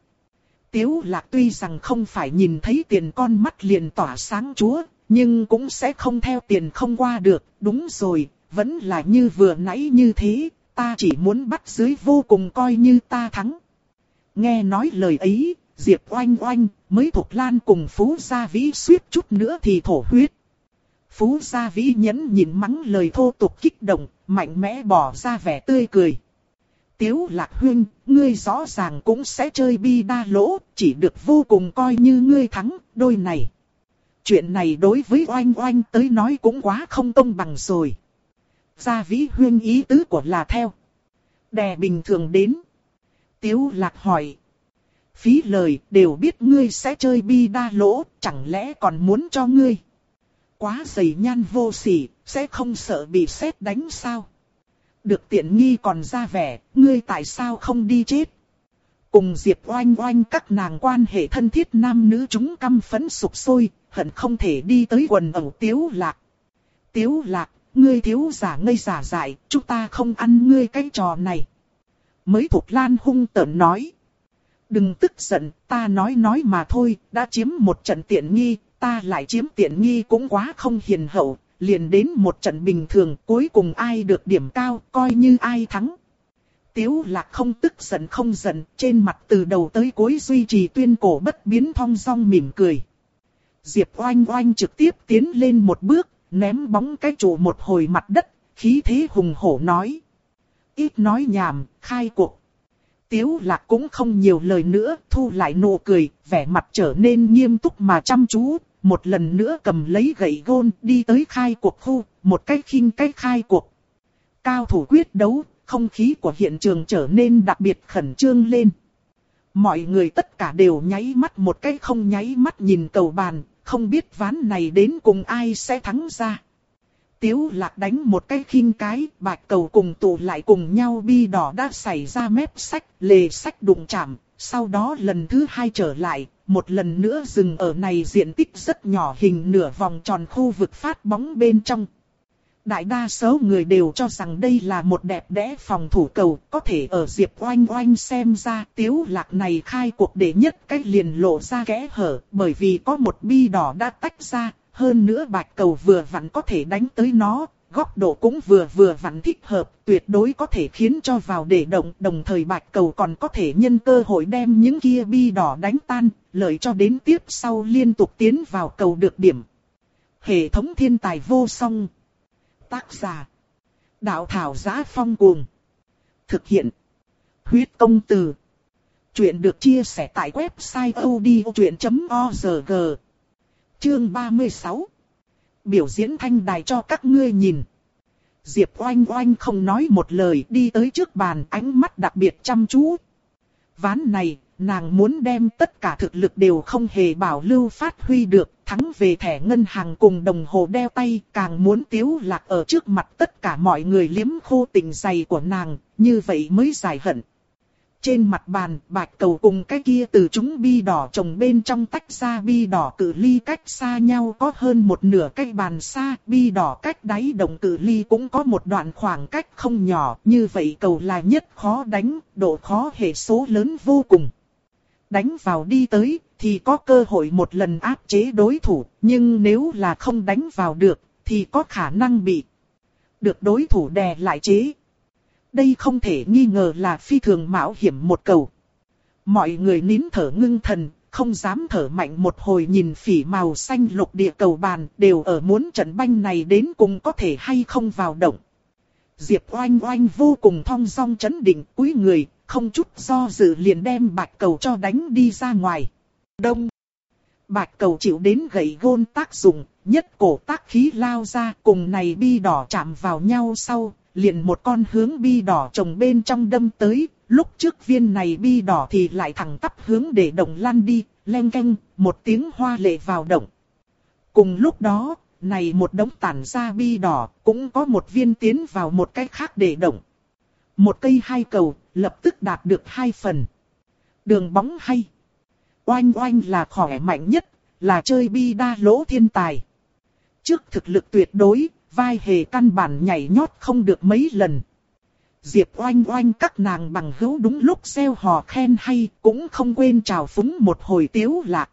Tiếu lạc tuy rằng không phải nhìn thấy tiền con mắt liền tỏa sáng chúa, nhưng cũng sẽ không theo tiền không qua được, đúng rồi, vẫn là như vừa nãy như thế, ta chỉ muốn bắt dưới vô cùng coi như ta thắng. Nghe nói lời ấy, Diệp oanh oanh, mới thuộc lan cùng Phú Gia Vĩ suýt chút nữa thì thổ huyết. Phú Gia Vĩ nhẫn nhịn mắng lời thô tục kích động, mạnh mẽ bỏ ra vẻ tươi cười. Tiếu lạc huyên, ngươi rõ ràng cũng sẽ chơi bi đa lỗ, chỉ được vô cùng coi như ngươi thắng, đôi này. Chuyện này đối với oanh oanh tới nói cũng quá không công bằng rồi. Gia vĩ huyên ý tứ của là theo. Đè bình thường đến. Tiếu lạc hỏi. Phí lời đều biết ngươi sẽ chơi bi đa lỗ, chẳng lẽ còn muốn cho ngươi. Quá dày nhan vô sỉ, sẽ không sợ bị xét đánh sao? Được tiện nghi còn ra vẻ, ngươi tại sao không đi chết? Cùng Diệp oanh oanh các nàng quan hệ thân thiết nam nữ chúng căm phẫn sụp sôi, hận không thể đi tới quần ẩu tiếu lạc. Tiếu lạc, ngươi thiếu giả ngây giả dại, chúng ta không ăn ngươi cái trò này. Mới thuộc lan hung tợn nói. Đừng tức giận, ta nói nói mà thôi, đã chiếm một trận tiện nghi, ta lại chiếm tiện nghi cũng quá không hiền hậu, liền đến một trận bình thường, cuối cùng ai được điểm cao, coi như ai thắng. Tiếu lạc không tức giận không giận, trên mặt từ đầu tới cuối duy trì tuyên cổ bất biến thong song mỉm cười. Diệp oanh oanh trực tiếp tiến lên một bước, ném bóng cái trụ một hồi mặt đất, khí thế hùng hổ nói. Ít nói nhảm, khai cuộc. Tiếu lạc cũng không nhiều lời nữa, thu lại nụ cười, vẻ mặt trở nên nghiêm túc mà chăm chú, một lần nữa cầm lấy gậy gôn đi tới khai cuộc khu, một cách khinh cách khai cuộc. Cao thủ quyết đấu, không khí của hiện trường trở nên đặc biệt khẩn trương lên. Mọi người tất cả đều nháy mắt một cái không nháy mắt nhìn cầu bàn, không biết ván này đến cùng ai sẽ thắng ra. Tiếu lạc đánh một cái khinh cái, bạch cầu cùng tụ lại cùng nhau bi đỏ đã xảy ra mép sách, lề sách đụng chạm, sau đó lần thứ hai trở lại, một lần nữa dừng ở này diện tích rất nhỏ hình nửa vòng tròn khu vực phát bóng bên trong. Đại đa số người đều cho rằng đây là một đẹp đẽ phòng thủ cầu, có thể ở Diệp Oanh Oanh xem ra tiếu lạc này khai cuộc để nhất cách liền lộ ra kẽ hở, bởi vì có một bi đỏ đã tách ra, hơn nữa bạch cầu vừa vặn có thể đánh tới nó, góc độ cũng vừa vừa vặn thích hợp, tuyệt đối có thể khiến cho vào để động, đồng thời bạch cầu còn có thể nhân cơ hội đem những kia bi đỏ đánh tan, lợi cho đến tiếp sau liên tục tiến vào cầu được điểm. Hệ thống thiên tài vô song. Tác giả. Đạo thảo giá phong cuồng. Thực hiện. Huyết công từ. Chuyện được chia sẻ tại website odchuyện.org. Chương 36 biểu diễn thanh đài cho các ngươi nhìn. Diệp oanh oanh không nói một lời đi tới trước bàn ánh mắt đặc biệt chăm chú. Ván này, nàng muốn đem tất cả thực lực đều không hề bảo lưu phát huy được, thắng về thẻ ngân hàng cùng đồng hồ đeo tay, càng muốn tiếu lạc ở trước mặt tất cả mọi người liếm khô tình dày của nàng, như vậy mới giải hận. Trên mặt bàn, bạch cầu cùng cái kia từ chúng bi đỏ trồng bên trong tách ra bi đỏ cự ly cách xa nhau có hơn một nửa cái bàn xa, bi đỏ cách đáy đồng cự ly cũng có một đoạn khoảng cách không nhỏ, như vậy cầu là nhất khó đánh, độ khó hệ số lớn vô cùng. Đánh vào đi tới, thì có cơ hội một lần áp chế đối thủ, nhưng nếu là không đánh vào được, thì có khả năng bị được đối thủ đè lại chế, đây không thể nghi ngờ là phi thường mạo hiểm một cầu. Mọi người nín thở ngưng thần, không dám thở mạnh một hồi nhìn phỉ màu xanh lục địa cầu bàn đều ở muốn trận banh này đến cùng có thể hay không vào động. Diệp oanh oanh vô cùng thong dong chấn định cúi người, không chút do dự liền đem bạch cầu cho đánh đi ra ngoài. Đông. Bạch cầu chịu đến gậy gôn tác dụng, nhất cổ tác khí lao ra cùng này bi đỏ chạm vào nhau sau, liền một con hướng bi đỏ trồng bên trong đâm tới, lúc trước viên này bi đỏ thì lại thẳng tắp hướng để động lăn đi, len canh, một tiếng hoa lệ vào động. Cùng lúc đó, này một đống tản ra bi đỏ, cũng có một viên tiến vào một cái khác để động. Một cây hai cầu, lập tức đạt được hai phần. Đường bóng hay. Oanh oanh là khỏe mạnh nhất, là chơi bi đa lỗ thiên tài. Trước thực lực tuyệt đối, vai hề căn bản nhảy nhót không được mấy lần. Diệp oanh oanh các nàng bằng hữu đúng lúc xeo hò khen hay, cũng không quên chào phúng một hồi tiếu lạc.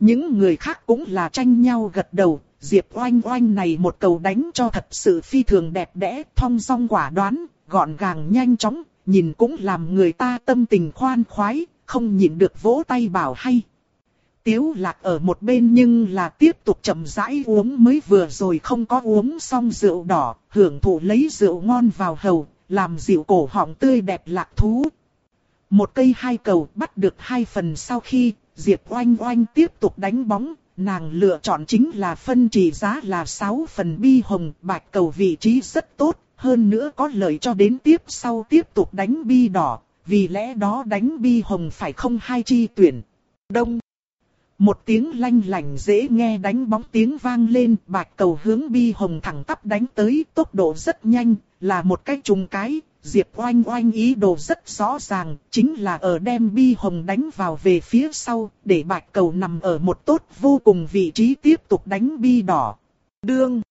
Những người khác cũng là tranh nhau gật đầu, Diệp oanh oanh này một cầu đánh cho thật sự phi thường đẹp đẽ, thong song quả đoán, gọn gàng nhanh chóng, nhìn cũng làm người ta tâm tình khoan khoái, không nhịn được vỗ tay bảo hay. Tiếu lạc ở một bên nhưng là tiếp tục chậm rãi uống mới vừa rồi không có uống xong rượu đỏ, hưởng thụ lấy rượu ngon vào hầu, làm dịu cổ họng tươi đẹp lạc thú. Một cây hai cầu bắt được hai phần sau khi, Diệp Oanh Oanh tiếp tục đánh bóng, nàng lựa chọn chính là phân trị giá là 6 phần bi hồng, bạch cầu vị trí rất tốt, hơn nữa có lợi cho đến tiếp sau tiếp tục đánh bi đỏ, vì lẽ đó đánh bi hồng phải không hai chi tuyển. Đông. Một tiếng lanh lảnh dễ nghe đánh bóng tiếng vang lên, bạch cầu hướng bi hồng thẳng tắp đánh tới, tốc độ rất nhanh, là một cái trùng cái, Diệp oanh oanh ý đồ rất rõ ràng, chính là ở đem bi hồng đánh vào về phía sau, để bạch cầu nằm ở một tốt vô cùng vị trí tiếp tục đánh bi đỏ. Đương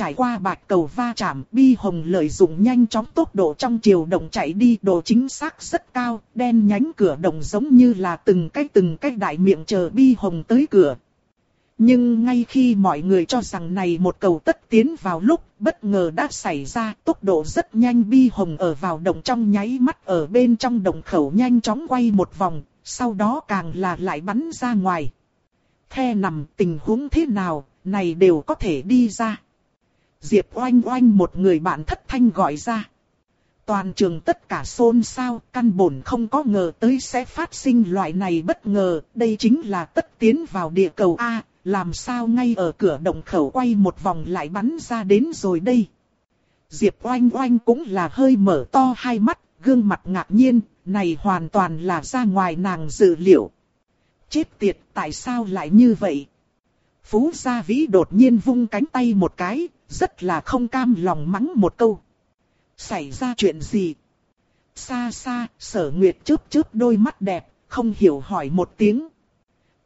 Trải qua bạch cầu va chạm, bi hồng lợi dụng nhanh chóng tốc độ trong chiều động chạy đi, độ chính xác rất cao, đen nhánh cửa động giống như là từng cái từng cái đại miệng chờ bi hồng tới cửa. Nhưng ngay khi mọi người cho rằng này một cầu tất tiến vào lúc, bất ngờ đã xảy ra, tốc độ rất nhanh bi hồng ở vào động trong nháy mắt ở bên trong động khẩu nhanh chóng quay một vòng, sau đó càng là lại bắn ra ngoài. The nằm tình huống thế nào, này đều có thể đi ra. Diệp oanh oanh một người bạn thất thanh gọi ra. Toàn trường tất cả xôn xao, căn bổn không có ngờ tới sẽ phát sinh loại này bất ngờ, đây chính là tất tiến vào địa cầu A, làm sao ngay ở cửa động khẩu quay một vòng lại bắn ra đến rồi đây. Diệp oanh oanh cũng là hơi mở to hai mắt, gương mặt ngạc nhiên, này hoàn toàn là ra ngoài nàng dự liệu. Chết tiệt, tại sao lại như vậy? Phú Gia Vĩ đột nhiên vung cánh tay một cái, rất là không cam lòng mắng một câu. Xảy ra chuyện gì? Xa xa, sở nguyệt chớp chớp đôi mắt đẹp, không hiểu hỏi một tiếng.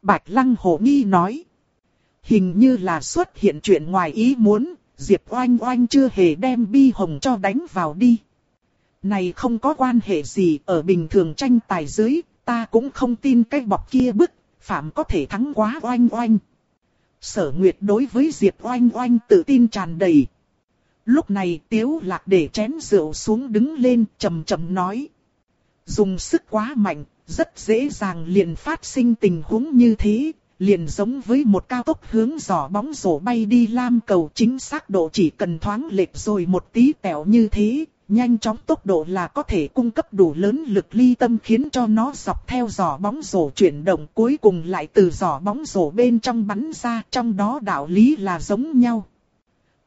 Bạch Lăng Hồ Nghi nói. Hình như là xuất hiện chuyện ngoài ý muốn, Diệp Oanh Oanh chưa hề đem bi hồng cho đánh vào đi. Này không có quan hệ gì, ở bình thường tranh tài dưới, ta cũng không tin cái bọc kia bức, phạm có thể thắng quá Oanh Oanh. Sở Nguyệt đối với Diệp Oanh Oanh tự tin tràn đầy. Lúc này Tiếu Lạc để chén rượu xuống đứng lên chầm chầm nói. Dùng sức quá mạnh, rất dễ dàng liền phát sinh tình huống như thế, liền giống với một cao tốc hướng giỏ bóng rổ bay đi lam cầu chính xác độ chỉ cần thoáng lệch rồi một tí tẹo như thế, nhanh chóng tốc độ là có thể cung cấp đủ lớn lực ly tâm khiến cho nó dọc theo giỏ bóng rổ chuyển động cuối cùng lại từ giỏ bóng rổ bên trong bắn ra trong đó đạo lý là giống nhau.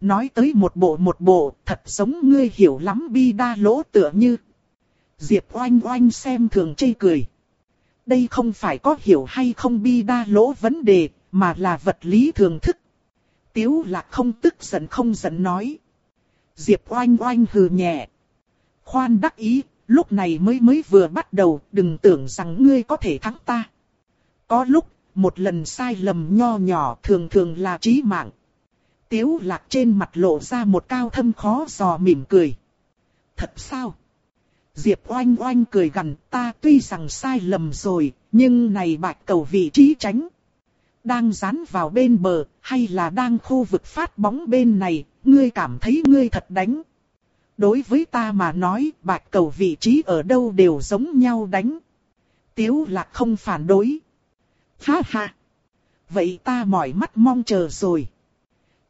Nói tới một bộ một bộ, thật giống ngươi hiểu lắm bi đa lỗ tựa như. Diệp oanh oanh xem thường chây cười. Đây không phải có hiểu hay không bi đa lỗ vấn đề, mà là vật lý thường thức. Tiếu lạc không tức giận không giận nói. Diệp oanh oanh hừ nhẹ. Khoan đắc ý, lúc này mới mới vừa bắt đầu, đừng tưởng rằng ngươi có thể thắng ta. Có lúc, một lần sai lầm nho nhỏ thường thường là chí mạng. Tiếu lạc trên mặt lộ ra một cao thâm khó dò mỉm cười. Thật sao? Diệp oanh oanh cười gần ta tuy rằng sai lầm rồi, nhưng này bạch cầu vị trí tránh. Đang dán vào bên bờ, hay là đang khu vực phát bóng bên này, ngươi cảm thấy ngươi thật đánh. Đối với ta mà nói, bạch cầu vị trí ở đâu đều giống nhau đánh. Tiếu lạc không phản đối. Ha ha! Vậy ta mỏi mắt mong chờ rồi.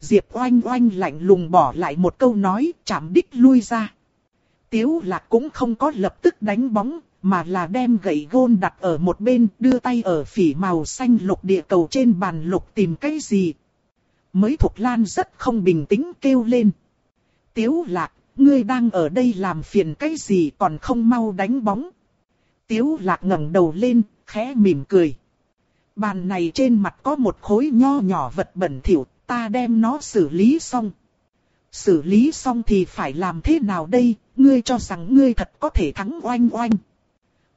Diệp oanh oanh lạnh lùng bỏ lại một câu nói, chạm đích lui ra. Tiếu lạc cũng không có lập tức đánh bóng, mà là đem gậy gôn đặt ở một bên, đưa tay ở phỉ màu xanh lục địa cầu trên bàn lục tìm cái gì. Mới Thục Lan rất không bình tĩnh kêu lên. Tiếu lạc, ngươi đang ở đây làm phiền cái gì còn không mau đánh bóng. Tiếu lạc ngẩng đầu lên, khẽ mỉm cười. Bàn này trên mặt có một khối nho nhỏ vật bẩn thỉu, ta đem nó xử lý xong. Xử lý xong thì phải làm thế nào đây, ngươi cho rằng ngươi thật có thể thắng oanh oanh.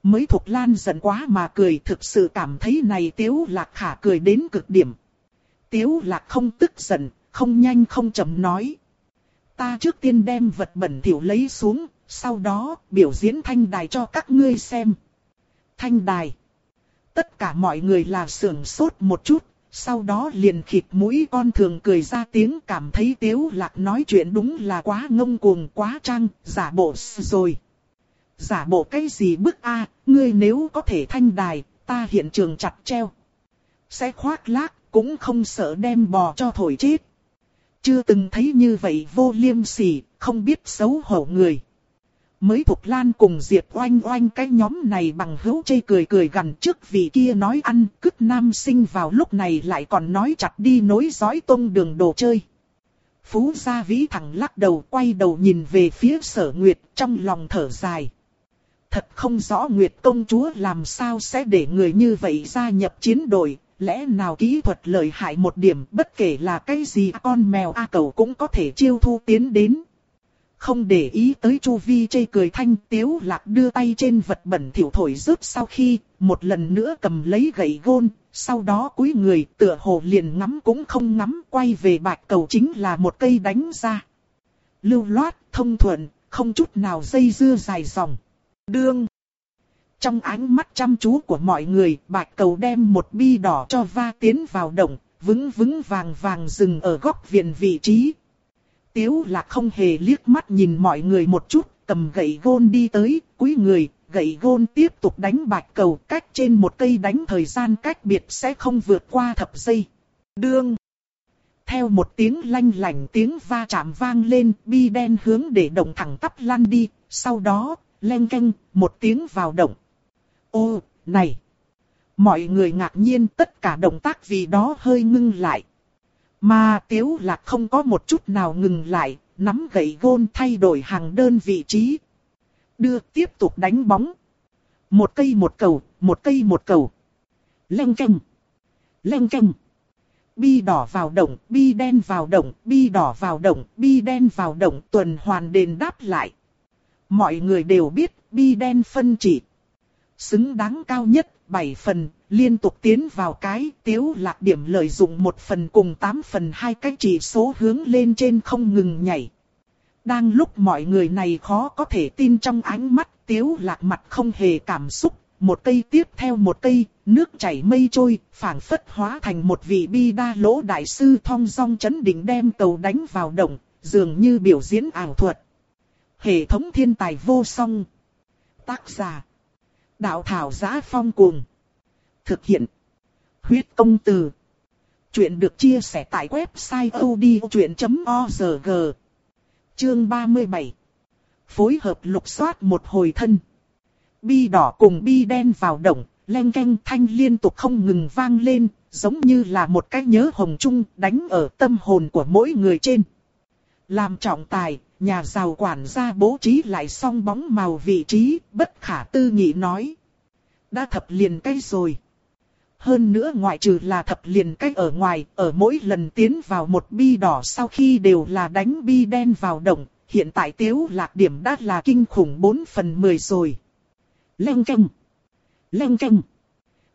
Mới Thục Lan giận quá mà cười thực sự cảm thấy này Tiếu Lạc khả cười đến cực điểm. Tiếu Lạc không tức giận, không nhanh không chậm nói. Ta trước tiên đem vật bẩn thỉu lấy xuống, sau đó biểu diễn thanh đài cho các ngươi xem. Thanh đài. Tất cả mọi người là sưởng sốt một chút, sau đó liền khịt mũi con thường cười ra tiếng cảm thấy Tiếu Lạc nói chuyện đúng là quá ngông cuồng quá trăng, giả bộ rồi. Giả bộ cái gì bức a ngươi nếu có thể thanh đài, ta hiện trường chặt treo. Sẽ khoác lác, cũng không sợ đem bò cho thổi chết. Chưa từng thấy như vậy vô liêm sỉ, không biết xấu hổ người. Mới Thục Lan cùng Diệp oanh oanh cái nhóm này bằng hữu chê cười cười gần trước vì kia nói ăn cứt nam sinh vào lúc này lại còn nói chặt đi nối dõi tông đường đồ chơi. Phú Gia Vĩ thẳng lắc đầu quay đầu nhìn về phía sở Nguyệt trong lòng thở dài. Thật không rõ Nguyệt công chúa làm sao sẽ để người như vậy gia nhập chiến đội, lẽ nào kỹ thuật lợi hại một điểm bất kể là cái gì con mèo A cầu cũng có thể chiêu thu tiến đến. Không để ý tới Chu Vi chê cười thanh tiếu lạc đưa tay trên vật bẩn thiểu thổi rớt sau khi một lần nữa cầm lấy gậy gôn, sau đó cúi người tựa hồ liền ngắm cũng không ngắm quay về bạch cầu chính là một cây đánh ra. Lưu loát, thông thuận, không chút nào dây dưa dài dòng. Đương. Trong ánh mắt chăm chú của mọi người, bạch cầu đem một bi đỏ cho va tiến vào động, vững vững vàng vàng dừng ở góc viện vị trí. Tiếu là không hề liếc mắt nhìn mọi người một chút, cầm gậy gôn đi tới, cúi người, gậy gôn tiếp tục đánh bạch cầu cách trên một cây đánh thời gian cách biệt sẽ không vượt qua thập giây. Đương. Theo một tiếng lanh lảnh tiếng va chạm vang lên, bi đen hướng để động thẳng tắp lăn đi, sau đó, len canh, một tiếng vào động. Ô, này! Mọi người ngạc nhiên tất cả động tác vì đó hơi ngưng lại. Mà tiếu lạc không có một chút nào ngừng lại, nắm gậy gôn thay đổi hàng đơn vị trí. Đưa tiếp tục đánh bóng. Một cây một cầu, một cây một cầu. Leng canh. Leng canh. Bi đỏ vào động, bi đen vào động, bi đỏ vào động, bi đen vào động tuần hoàn đền đáp lại. Mọi người đều biết bi đen phân chỉ. Xứng đáng cao nhất, 7 phần, liên tục tiến vào cái tiếu lạc điểm lợi dụng một phần cùng 8 phần hai cái chỉ số hướng lên trên không ngừng nhảy. Đang lúc mọi người này khó có thể tin trong ánh mắt tiếu lạc mặt không hề cảm xúc, một cây tiếp theo một cây, nước chảy mây trôi, phảng phất hóa thành một vị bi đa lỗ đại sư thong dong chấn định đem tàu đánh vào động, dường như biểu diễn ảo thuật. Hệ thống thiên tài vô song. Tác giả. Đạo thảo giá phong cuồng. Thực hiện. Huyết công từ. Chuyện được chia sẻ tại website odchuyện.org. Chương 37. Phối hợp lục soát một hồi thân. Bi đỏ cùng bi đen vào động, len canh thanh liên tục không ngừng vang lên, giống như là một cái nhớ hồng chung đánh ở tâm hồn của mỗi người trên. Làm trọng tài, nhà giàu quản gia bố trí lại song bóng màu vị trí, bất khả tư nghị nói. Đã thập liền cây rồi. Hơn nữa ngoại trừ là thập liền cách ở ngoài, ở mỗi lần tiến vào một bi đỏ sau khi đều là đánh bi đen vào động, hiện tại tiếu lạc điểm đã là kinh khủng 4 phần 10 rồi. Leng canh. Leng canh.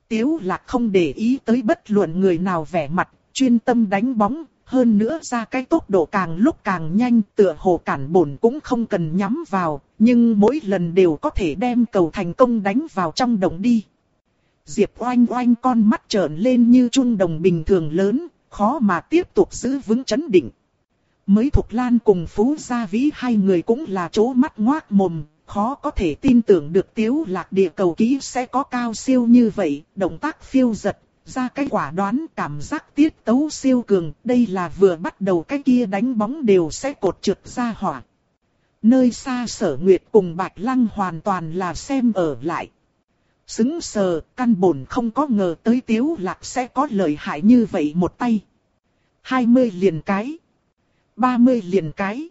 Tiếu lạc không để ý tới bất luận người nào vẻ mặt, chuyên tâm đánh bóng, hơn nữa ra cái tốc độ càng lúc càng nhanh tựa hồ cản bổn cũng không cần nhắm vào, nhưng mỗi lần đều có thể đem cầu thành công đánh vào trong đồng đi. Diệp oanh oanh con mắt trợn lên như trung đồng bình thường lớn, khó mà tiếp tục giữ vững chấn định. Mới Thục Lan cùng Phú Gia Vĩ hai người cũng là chỗ mắt ngoác mồm, khó có thể tin tưởng được tiếu lạc địa cầu ký sẽ có cao siêu như vậy, động tác phiêu giật, ra cái quả đoán cảm giác tiết tấu siêu cường, đây là vừa bắt đầu cái kia đánh bóng đều sẽ cột trượt ra hỏa. Nơi xa sở nguyệt cùng Bạch Lăng hoàn toàn là xem ở lại. Xứng sờ, căn bổn không có ngờ tới tiếu lạc sẽ có lợi hại như vậy một tay. 20 liền cái. 30 liền cái.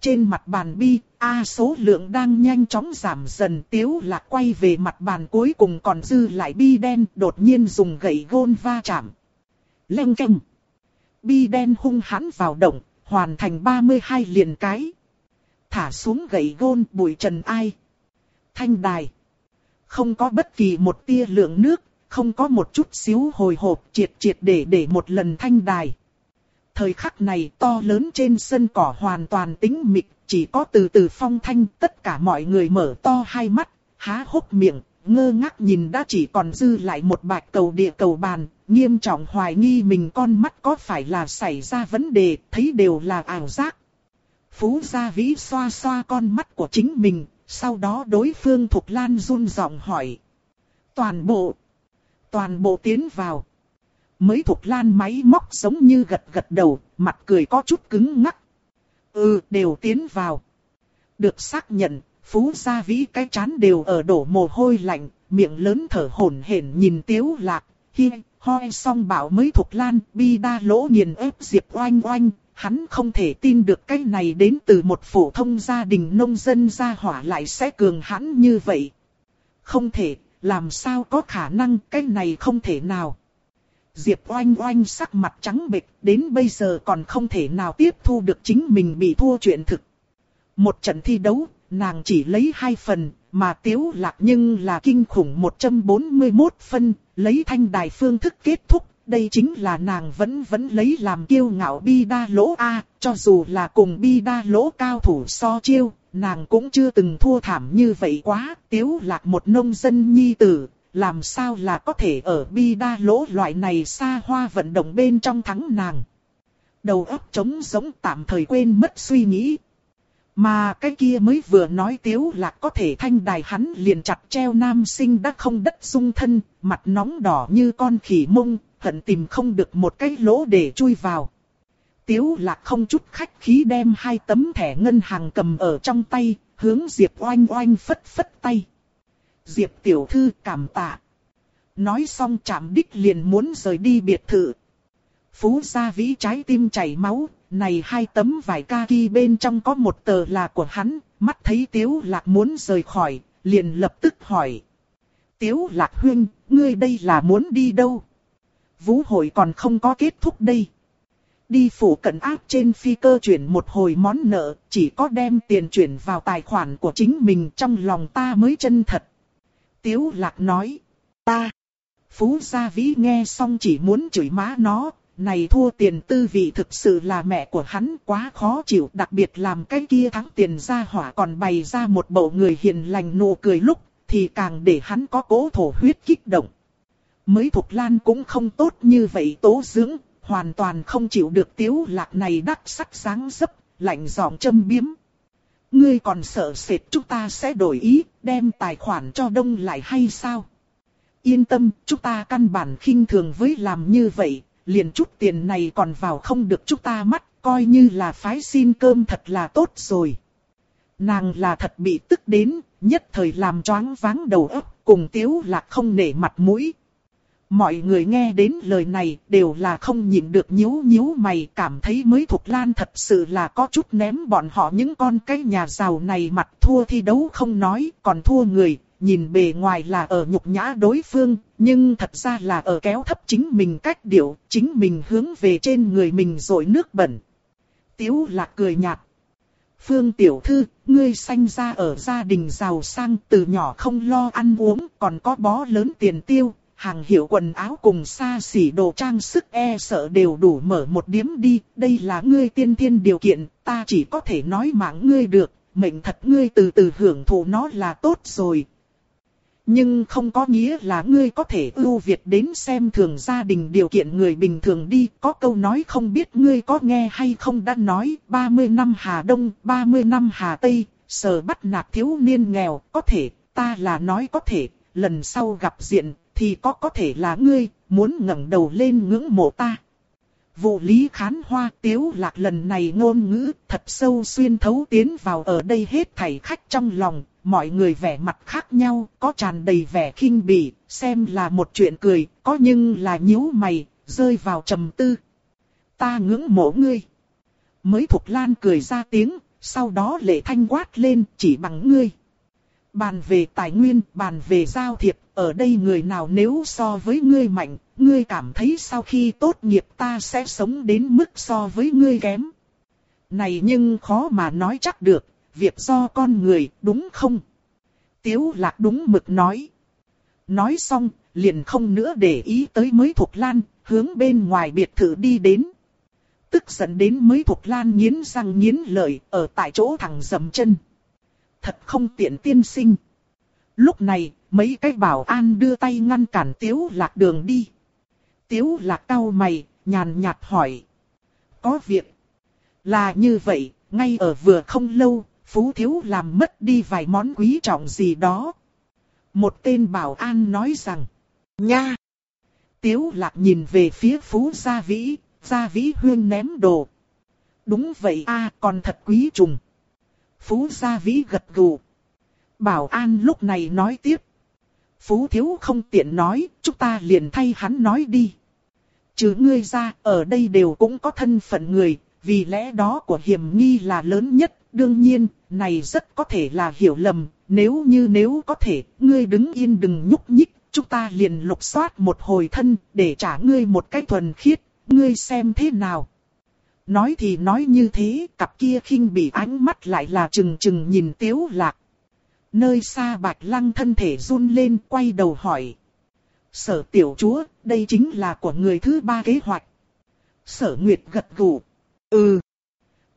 Trên mặt bàn bi, A số lượng đang nhanh chóng giảm dần tiếu lạc quay về mặt bàn cuối cùng còn dư lại bi đen đột nhiên dùng gậy gôn va chạm. Leng canh. Bi đen hung hãn vào động, hoàn thành 32 liền cái. Thả xuống gậy gôn bụi trần ai. Thanh đài. Không có bất kỳ một tia lượng nước, không có một chút xíu hồi hộp triệt triệt để để một lần thanh đài. Thời khắc này to lớn trên sân cỏ hoàn toàn tĩnh mịch, chỉ có từ từ phong thanh tất cả mọi người mở to hai mắt, há hốc miệng, ngơ ngác nhìn đã chỉ còn dư lại một bạch cầu địa cầu bàn, nghiêm trọng hoài nghi mình con mắt có phải là xảy ra vấn đề, thấy đều là ảo giác. Phú Gia Vĩ xoa xoa con mắt của chính mình, sau đó đối phương Thục Lan run giọng hỏi. Toàn bộ, toàn bộ tiến vào. Mới thuộc Lan máy móc giống như gật gật đầu, mặt cười có chút cứng ngắc. Ừ, đều tiến vào. Được xác nhận, Phú Gia Vĩ cái chán đều ở đổ mồ hôi lạnh, miệng lớn thở hổn hển nhìn Tiếu Lạc, hi, hoi xong bảo mới thuộc lan, bi đa lỗ nghiền ép Diệp oanh oanh, hắn không thể tin được cái này đến từ một phổ thông gia đình nông dân gia hỏa lại sẽ cường hãn như vậy. Không thể, làm sao có khả năng cái này không thể nào. Diệp oanh oanh sắc mặt trắng bệch, đến bây giờ còn không thể nào tiếp thu được chính mình bị thua chuyện thực. Một trận thi đấu, nàng chỉ lấy hai phần, mà tiếu lạc nhưng là kinh khủng 141 phân, lấy thanh đài phương thức kết thúc. Đây chính là nàng vẫn vẫn lấy làm kiêu ngạo bi đa lỗ A, cho dù là cùng bi đa lỗ cao thủ so chiêu, nàng cũng chưa từng thua thảm như vậy quá. Tiếu lạc một nông dân nhi tử, làm sao là có thể ở bi đa lỗ loại này xa hoa vận động bên trong thắng nàng. Đầu óc trống giống tạm thời quên mất suy nghĩ, mà cái kia mới vừa nói tiếu là có thể thanh đài hắn liền chặt treo nam sinh đã không đất dung thân, mặt nóng đỏ như con khỉ mông, hận tìm không được một cái lỗ để chui vào. Tiếu lạc không chút khách khí đem hai tấm thẻ ngân hàng cầm ở trong tay, hướng Diệp oanh oanh phất phất tay. Diệp tiểu thư cảm tạ. Nói xong chạm đích liền muốn rời đi biệt thự. Phú gia vĩ trái tim chảy máu, này hai tấm vải kaki bên trong có một tờ là của hắn, mắt thấy Tiếu Lạc muốn rời khỏi, liền lập tức hỏi. Tiếu Lạc huynh, ngươi đây là muốn đi đâu? Vũ hội còn không có kết thúc đây. Đi phủ cận áp trên phi cơ chuyển một hồi món nợ, chỉ có đem tiền chuyển vào tài khoản của chính mình trong lòng ta mới chân thật. Tiếu Lạc nói, ta. Phú Gia Vĩ nghe xong chỉ muốn chửi má nó, này thua tiền tư vị thực sự là mẹ của hắn quá khó chịu, đặc biệt làm cái kia thắng tiền ra hỏa còn bày ra một bộ người hiền lành nụ cười lúc, thì càng để hắn có cố thổ huyết kích động. Mới thuộc lan cũng không tốt như vậy tố dưỡng, hoàn toàn không chịu được tiếu lạc này đắc sắc sáng dấp, lạnh giọng châm biếm. Ngươi còn sợ sệt chúng ta sẽ đổi ý, đem tài khoản cho đông lại hay sao? Yên tâm, chúng ta căn bản khinh thường với làm như vậy, liền chút tiền này còn vào không được chúng ta mắt, coi như là phái xin cơm thật là tốt rồi. Nàng là thật bị tức đến, nhất thời làm choáng váng đầu óc, cùng tiếu lạc không nể mặt mũi. Mọi người nghe đến lời này đều là không nhịn được nhíu nhíu mày cảm thấy mới thuộc lan thật sự là có chút ném bọn họ những con cái nhà giàu này mặt thua thi đấu không nói còn thua người nhìn bề ngoài là ở nhục nhã đối phương, nhưng thật ra là ở kéo thấp chính mình cách điệu, chính mình hướng về trên người mình rồi nước bẩn. Tiếu lạc cười nhạt. Phương tiểu thư, ngươi sanh ra ở gia đình giàu sang từ nhỏ không lo ăn uống, còn có bó lớn tiền tiêu, hàng hiệu quần áo cùng xa xỉ đồ trang sức e sợ đều đủ mở một điếm đi, đây là ngươi tiên thiên điều kiện, ta chỉ có thể nói mạng ngươi được, mệnh thật ngươi từ từ hưởng thụ nó là tốt rồi, nhưng không có nghĩa là ngươi có thể ưu việt đến xem thường gia đình điều kiện người bình thường đi. Có câu nói không biết ngươi có nghe hay không đã nói 30 năm Hà Đông, 30 năm Hà Tây, sờ bắt nạt thiếu niên nghèo. Có thể, ta là nói có thể, lần sau gặp diện thì có có thể là ngươi, muốn ngẩng đầu lên ngưỡng mộ ta. Vụ lý khán hoa tiếu lạc lần này ngôn ngữ thật sâu xuyên thấu tiến vào ở đây hết thảy khách trong lòng, mọi người vẻ mặt khác nhau, có tràn đầy vẻ khinh bỉ, xem là một chuyện cười, có nhưng là nhíu mày, rơi vào trầm tư. Ta ngưỡng mộ ngươi. Mới Thục Lan cười ra tiếng, sau đó lệ thanh quát lên chỉ bằng ngươi. Bàn về tài nguyên, bàn về giao thiệp, ở đây người nào nếu so với ngươi mạnh, ngươi cảm thấy sau khi tốt nghiệp ta sẽ sống đến mức so với ngươi kém. Này nhưng khó mà nói chắc được, việc do con người, đúng không? Tiếu lạc đúng mực nói. Nói xong, liền không nữa để ý tới mới thuộc lan, hướng bên ngoài biệt thự đi đến. Tức giận đến mới thuộc lan nghiến răng nghiến lợi, ở tại chỗ thẳng dầm chân. Thật không tiện tiên sinh. Lúc này, mấy cái bảo an đưa tay ngăn cản tiếu lạc đường đi. Tiếu lạc cau mày, nhàn nhạt hỏi. Có việc. Là như vậy, ngay ở vừa không lâu, Phú Thiếu làm mất đi vài món quý trọng gì đó. Một tên bảo an nói rằng, nha. Tiếu lạc nhìn về phía Phú Gia Vĩ, Gia Vĩ huyên ném đồ. Đúng vậy a còn thật quý trùng. Phú Gia Vĩ gật gù. Bảo an lúc này nói tiếp. Phú thiếu không tiện nói, chúng ta liền thay hắn nói đi. Chứ ngươi ra, ở đây đều cũng có thân phận người, vì lẽ đó của hiểm nghi là lớn nhất. Đương nhiên, này rất có thể là hiểu lầm, nếu như nếu có thể, ngươi đứng yên đừng nhúc nhích, chúng ta liền lục soát một hồi thân, để trả ngươi một cách thuần khiết, ngươi xem thế nào. Nói thì nói như thế, cặp kia khinh bị ánh mắt lại là chừng chừng nhìn tiếu lạc. Nơi xa bạch lăng thân thể run lên quay đầu hỏi. Sở tiểu chúa, đây chính là của người thứ ba kế hoạch. Sở Nguyệt gật gù. Ừ.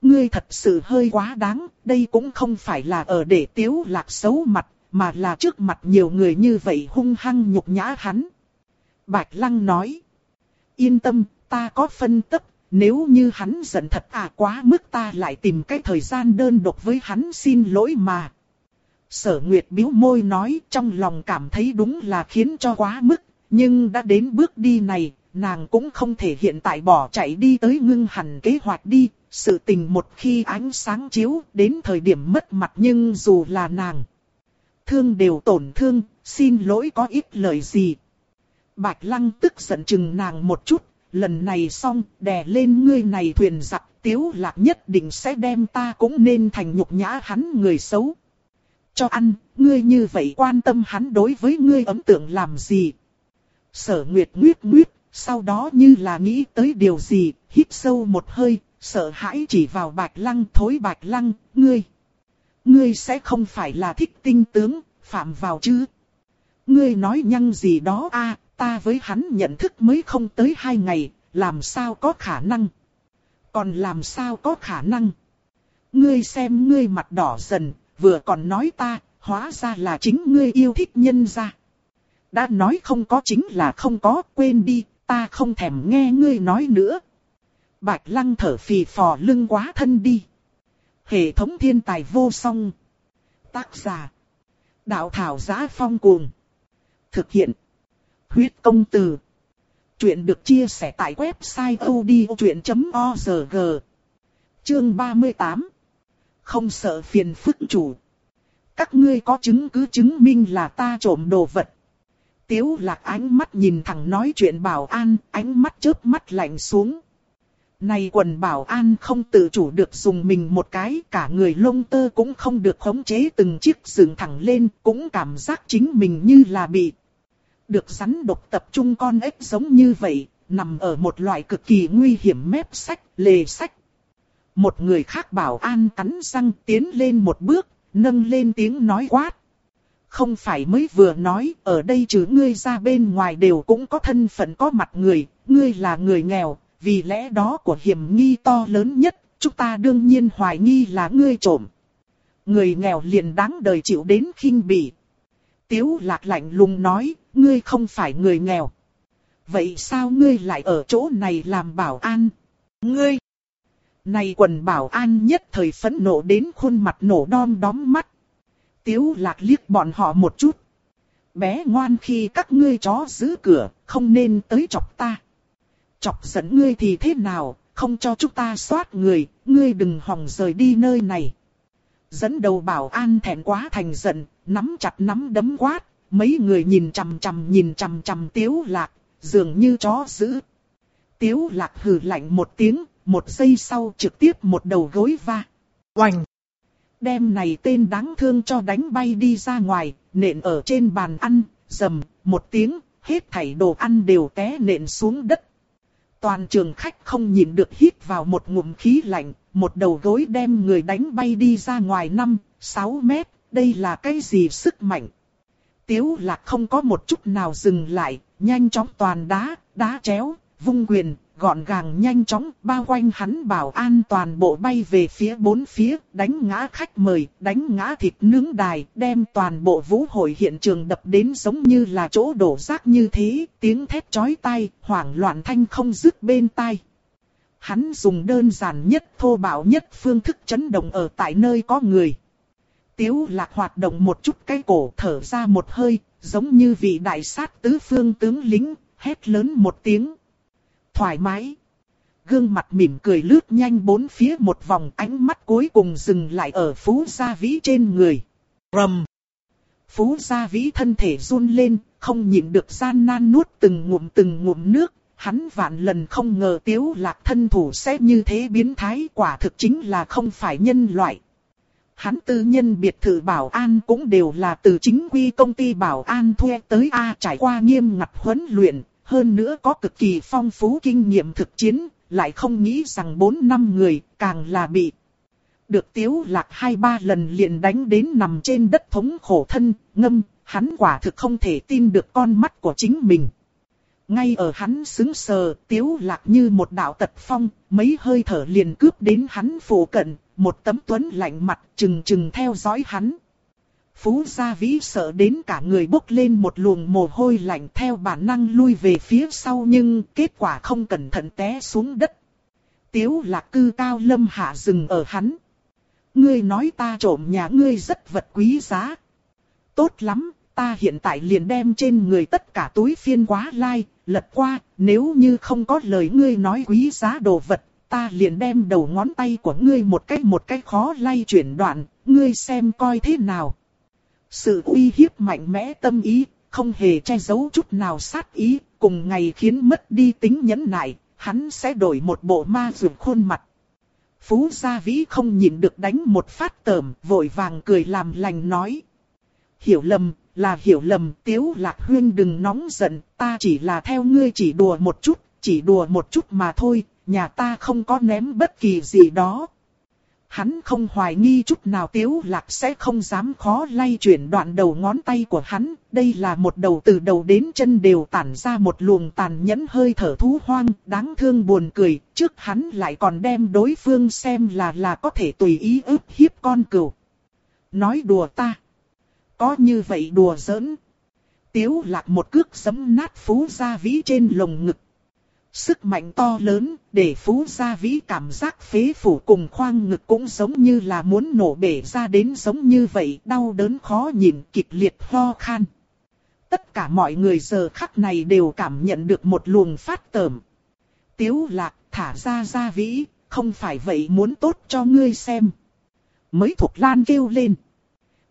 Ngươi thật sự hơi quá đáng, đây cũng không phải là ở để tiếu lạc xấu mặt, mà là trước mặt nhiều người như vậy hung hăng nhục nhã hắn. Bạch Lăng nói. Yên tâm, ta có phân tích, nếu như hắn giận thật à quá mức ta lại tìm cái thời gian đơn độc với hắn xin lỗi mà. Sở Nguyệt biếu môi nói trong lòng cảm thấy đúng là khiến cho quá mức, nhưng đã đến bước đi này, nàng cũng không thể hiện tại bỏ chạy đi tới ngưng hẳn kế hoạch đi. Sự tình một khi ánh sáng chiếu đến thời điểm mất mặt nhưng dù là nàng. Thương đều tổn thương, xin lỗi có ít lời gì. Bạch Lăng tức giận chừng nàng một chút, lần này xong, đè lên ngươi này thuyền giặc, tiếu lạc nhất định sẽ đem ta cũng nên thành nhục nhã hắn người xấu. Cho ăn, ngươi như vậy quan tâm hắn đối với ngươi ấm tượng làm gì? Sở Nguyệt nguyết nguyết, sau đó như là nghĩ tới điều gì, hít sâu một hơi, sợ hãi chỉ vào bạch lăng thối bạch lăng, ngươi. Ngươi sẽ không phải là thích tinh tướng, phạm vào chứ? Ngươi nói nhăng gì đó a ta với hắn nhận thức mới không tới hai ngày, làm sao có khả năng? Còn làm sao có khả năng? Ngươi xem ngươi mặt đỏ dần, vừa còn nói ta, hóa ra là chính ngươi yêu thích nhân gia. Đã nói không có chính là không có, quên đi, ta không thèm nghe ngươi nói nữa. Bạch lăng thở phì phò lưng quá thân đi. Hệ thống thiên tài vô song. Tác giả. Đạo thảo giá phong cuồng. Thực hiện. Huyết công từ. Chuyện được chia sẻ tại website odchuyện.org. Chương 38. Không sợ phiền phức chủ. Các ngươi có chứng cứ chứng minh là ta trộm đồ vật. Tiếu lạc ánh mắt nhìn thẳng nói chuyện bảo an, ánh mắt chớp mắt lạnh xuống. Này quần bảo an không tự chủ được dùng mình một cái, cả người lông tơ cũng không được khống chế từng chiếc dựng thẳng lên, cũng cảm giác chính mình như là bị được rắn độc tập trung con ếch giống như vậy, nằm ở một loại cực kỳ nguy hiểm mép sách, lề sách. Một người khác bảo an cắn răng tiến lên một bước, nâng lên tiếng nói quát. Không phải mới vừa nói, ở đây trừ ngươi ra bên ngoài đều cũng có thân phận có mặt người, ngươi là người nghèo, vì lẽ đó của hiểm nghi to lớn nhất, chúng ta đương nhiên hoài nghi là ngươi trộm. Người nghèo liền đáng đời chịu đến khinh bỉ. Tiếu lạc lạnh lùng nói, ngươi không phải người nghèo. Vậy sao ngươi lại ở chỗ này làm bảo an? Ngươi! Này quần bảo an nhất thời phẫn nộ đến khuôn mặt nổ đom đóm mắt. Tiếu lạc liếc bọn họ một chút. Bé ngoan khi các ngươi chó giữ cửa, không nên tới chọc ta. Chọc giận ngươi thì thế nào, không cho chúng ta soát người, ngươi đừng hòng rời đi nơi này. Dẫn đầu bảo an thẹn quá thành giận, nắm chặt nắm đấm quát, mấy người nhìn chằm chằm nhìn chằm chằm tiếu lạc, dường như chó dữ Tiếu lạc hừ lạnh một tiếng, một giây sau trực tiếp một đầu gối va. Oành! Đem này tên đáng thương cho đánh bay đi ra ngoài, nện ở trên bàn ăn, dầm, một tiếng, hết thảy đồ ăn đều té nện xuống đất. Toàn trường khách không nhìn được hít vào một ngụm khí lạnh, một đầu gối đem người đánh bay đi ra ngoài 5, 6 mét, đây là cái gì sức mạnh. Tiếu lạc không có một chút nào dừng lại, nhanh chóng toàn đá, đá chéo, vung quyền, gọn gàng nhanh chóng bao quanh hắn bảo an toàn bộ bay về phía bốn phía, đánh ngã khách mời, đánh ngã thịt nướng đài, đem toàn bộ vũ hội hiện trường đập đến giống như là chỗ đổ rác như thế, tiếng thét chói tai, hoảng loạn thanh không dứt bên tai. Hắn dùng đơn giản nhất thô bạo nhất phương thức chấn động ở tại nơi có người. Tiếu lạc hoạt động một chút cái cổ thở ra một hơi, giống như vị đại sát tứ phương tướng lính, hét lớn một tiếng thoải mái. Gương mặt mỉm cười lướt nhanh bốn phía một vòng ánh mắt cuối cùng dừng lại ở phú gia vĩ trên người. Rầm. Phú Gia Vĩ thân thể run lên, không nhịn được gian nan nuốt từng ngụm từng ngụm nước. Hắn vạn lần không ngờ tiếu lạc thân thủ sẽ như thế biến thái quả thực chính là không phải nhân loại. Hắn tư nhân biệt thự bảo an cũng đều là từ chính quy công ty bảo an thuê tới A trải qua nghiêm ngặt huấn luyện, hơn nữa có cực kỳ phong phú kinh nghiệm thực chiến, lại không nghĩ rằng 4 năm người càng là bị. Được tiếu lạc hai ba lần liền đánh đến nằm trên đất thống khổ thân, ngâm, hắn quả thực không thể tin được con mắt của chính mình. Ngay ở hắn xứng sờ, tiếu lạc như một đạo tật phong, mấy hơi thở liền cướp đến hắn phủ cận, một tấm tuấn lạnh mặt chừng chừng theo dõi hắn. Phú Gia Vĩ sợ đến cả người bốc lên một luồng mồ hôi lạnh theo bản năng lui về phía sau nhưng kết quả không cẩn thận té xuống đất. Tiếu lạc cư cao lâm hạ dừng ở hắn. Ngươi nói ta trộm nhà ngươi rất vật quý giá. Tốt lắm, ta hiện tại liền đem trên người tất cả túi phiên quá lai, lật qua, nếu như không có lời ngươi nói quý giá đồ vật, ta liền đem đầu ngón tay của ngươi một cách một cách khó lay chuyển đoạn, ngươi xem coi thế nào. Sự uy hiếp mạnh mẽ tâm ý, không hề che giấu chút nào sát ý, cùng ngày khiến mất đi tính nhẫn nại, hắn sẽ đổi một bộ ma dược khuôn mặt. Phú Gia Vĩ không nhịn được đánh một phát tởm, vội vàng cười làm lành nói. Hiểu lầm, là hiểu lầm, Tiếu Lạc Huyên đừng nóng giận, ta chỉ là theo ngươi chỉ đùa một chút, chỉ đùa một chút mà thôi, nhà ta không có ném bất kỳ gì đó. Hắn không hoài nghi chút nào Tiếu Lạc sẽ không dám khó lay chuyển đoạn đầu ngón tay của hắn, đây là một đầu từ đầu đến chân đều tản ra một luồng tàn nhẫn hơi thở thú hoang, đáng thương buồn cười, trước hắn lại còn đem đối phương xem là là có thể tùy ý ức hiếp con cừu. Nói đùa ta. Có như vậy đùa giỡn. Tiếu lạc một cước giấm nát phú gia vĩ trên lồng ngực. Sức mạnh to lớn, để Phú Gia Vĩ cảm giác phế phủ cùng khoang ngực cũng giống như là muốn nổ bể ra đến giống như vậy, đau đớn khó nhìn, kịch liệt ho khan. Tất cả mọi người giờ khắc này đều cảm nhận được một luồng phát tởm. Tiếu lạc, thả ra Gia Vĩ, không phải vậy muốn tốt cho ngươi xem. Mới thuộc lan kêu lên.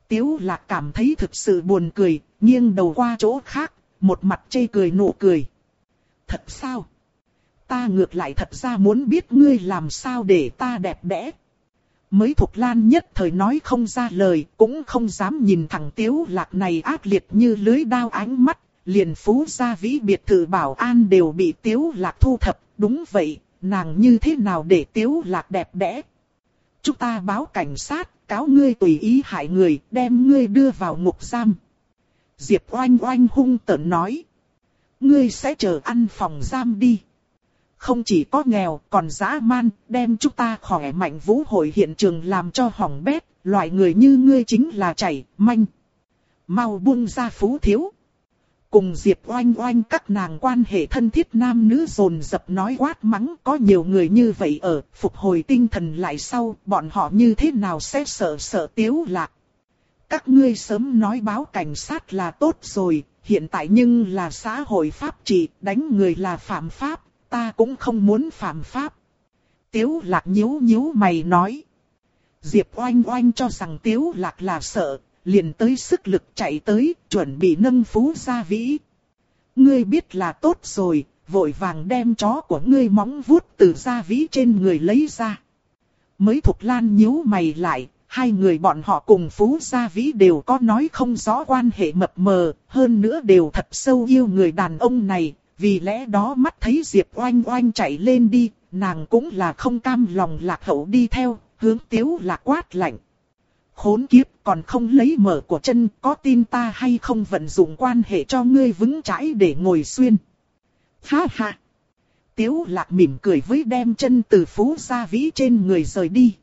Tiếu lạc cảm thấy thực sự buồn cười, nghiêng đầu qua chỗ khác, một mặt chê cười nụ cười. Thật sao? Ta ngược lại thật ra muốn biết ngươi làm sao để ta đẹp đẽ. Mới thuộc lan nhất thời nói không ra lời, cũng không dám nhìn thằng tiếu lạc này ác liệt như lưới đao ánh mắt, liền phú gia vĩ biệt thự bảo an đều bị tiếu lạc thu thập, đúng vậy, nàng như thế nào để tiếu lạc đẹp đẽ. Chúng ta báo cảnh sát, cáo ngươi tùy ý hại người, đem ngươi đưa vào ngục giam. Diệp oanh oanh hung tợn nói. Ngươi sẽ chờ ăn phòng giam đi không chỉ có nghèo còn dã man, đem chúng ta khỏe mạnh vũ hội hiện trường làm cho hỏng bét, loại người như ngươi chính là chảy, manh. Mau buông ra phú thiếu. Cùng Diệp oanh oanh các nàng quan hệ thân thiết nam nữ dồn dập nói quát mắng có nhiều người như vậy ở, phục hồi tinh thần lại sau, bọn họ như thế nào sẽ sợ sợ tiếu lạc. Các ngươi sớm nói báo cảnh sát là tốt rồi, hiện tại nhưng là xã hội pháp trị, đánh người là phạm pháp, ta cũng không muốn phạm pháp. Tiếu lạc nhíu nhíu mày nói. Diệp oanh oanh cho rằng tiếu lạc là sợ, liền tới sức lực chạy tới, chuẩn bị nâng phú gia vĩ. Ngươi biết là tốt rồi, vội vàng đem chó của ngươi móng vuốt từ gia vĩ trên người lấy ra. Mới thuộc lan nhíu mày lại, hai người bọn họ cùng Phú Gia Vĩ đều có nói không rõ quan hệ mập mờ, hơn nữa đều thật sâu yêu người đàn ông này, vì lẽ đó mắt thấy Diệp oanh oanh chạy lên đi, nàng cũng là không cam lòng lạc hậu đi theo, hướng tiếu là quát lạnh. Khốn kiếp còn không lấy mở của chân có tin ta hay không vận dụng quan hệ cho ngươi vững chãi để ngồi xuyên. Ha ha! Tiếu lạc mỉm cười với đem chân từ phú gia vĩ trên người rời đi.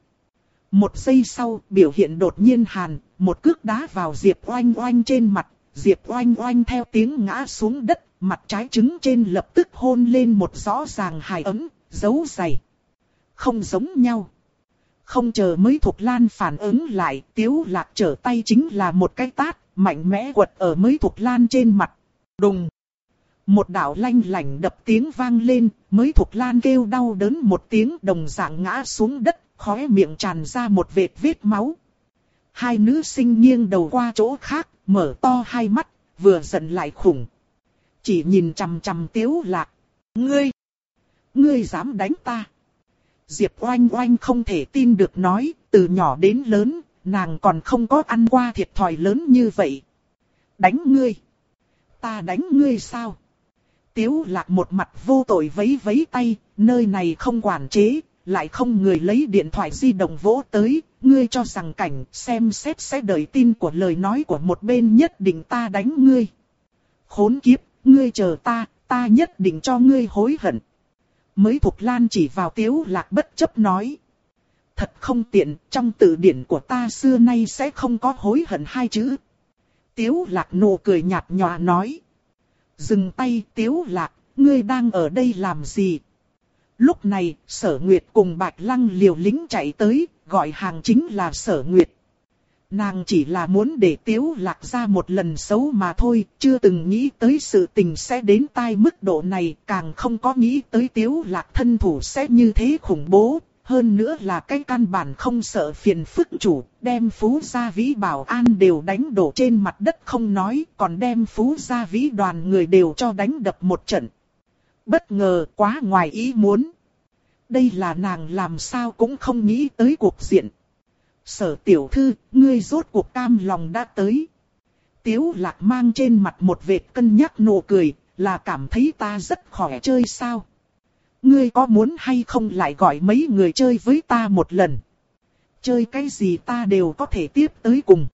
Một giây sau, biểu hiện đột nhiên hàn, một cước đá vào Diệp oanh oanh trên mặt, Diệp oanh oanh theo tiếng ngã xuống đất, mặt trái trứng trên lập tức hôn lên một rõ ràng hài ấm, dấu dày. Không giống nhau. Không chờ mới thuộc lan phản ứng lại, tiếu lạc trở tay chính là một cái tát, mạnh mẽ quật ở mới thuộc lan trên mặt. Đùng. Một đạo lanh lảnh đập tiếng vang lên, mới thuộc lan kêu đau đớn một tiếng đồng dạng ngã xuống đất, khóe miệng tràn ra một vệt vết máu. Hai nữ sinh nghiêng đầu qua chỗ khác, mở to hai mắt, vừa giận lại khủng. Chỉ nhìn chằm chằm tiếu lạc. Ngươi! Ngươi dám đánh ta! Diệp oanh oanh không thể tin được nói, từ nhỏ đến lớn, nàng còn không có ăn qua thiệt thòi lớn như vậy. Đánh ngươi! Ta đánh ngươi sao? Tiếu lạc một mặt vô tội vấy vấy tay, nơi này không quản chế, lại không người lấy điện thoại di động vỗ tới, ngươi cho rằng cảnh xem xét sẽ đợi tin của lời nói của một bên nhất định ta đánh ngươi. Khốn kiếp, ngươi chờ ta, ta nhất định cho ngươi hối hận. Mới Thục Lan chỉ vào tiếu lạc bất chấp nói. Thật không tiện, trong từ điển của ta xưa nay sẽ không có hối hận hai chữ. Tiếu lạc nụ cười nhạt nhòa nói. Dừng tay tiếu lạc, ngươi đang ở đây làm gì? Lúc này, sở nguyệt cùng bạch lăng liều lính chạy tới, gọi hàng chính là sở nguyệt. Nàng chỉ là muốn để tiếu lạc ra một lần xấu mà thôi, chưa từng nghĩ tới sự tình sẽ đến tai mức độ này, càng không có nghĩ tới tiếu lạc thân thủ sẽ như thế khủng bố. Hơn nữa là cái căn bản không sợ phiền phức chủ, đem phú gia vĩ bảo an đều đánh đổ trên mặt đất không nói, còn đem phú gia vĩ đoàn người đều cho đánh đập một trận. Bất ngờ quá ngoài ý muốn. Đây là nàng làm sao cũng không nghĩ tới cuộc diện. Sở tiểu thư, ngươi rốt cuộc cam lòng đã tới. Tiếu lạc mang trên mặt một vệt cân nhắc nụ cười, là cảm thấy ta rất khỏe chơi sao. Ngươi có muốn hay không lại gọi mấy người chơi với ta một lần. Chơi cái gì ta đều có thể tiếp tới cùng.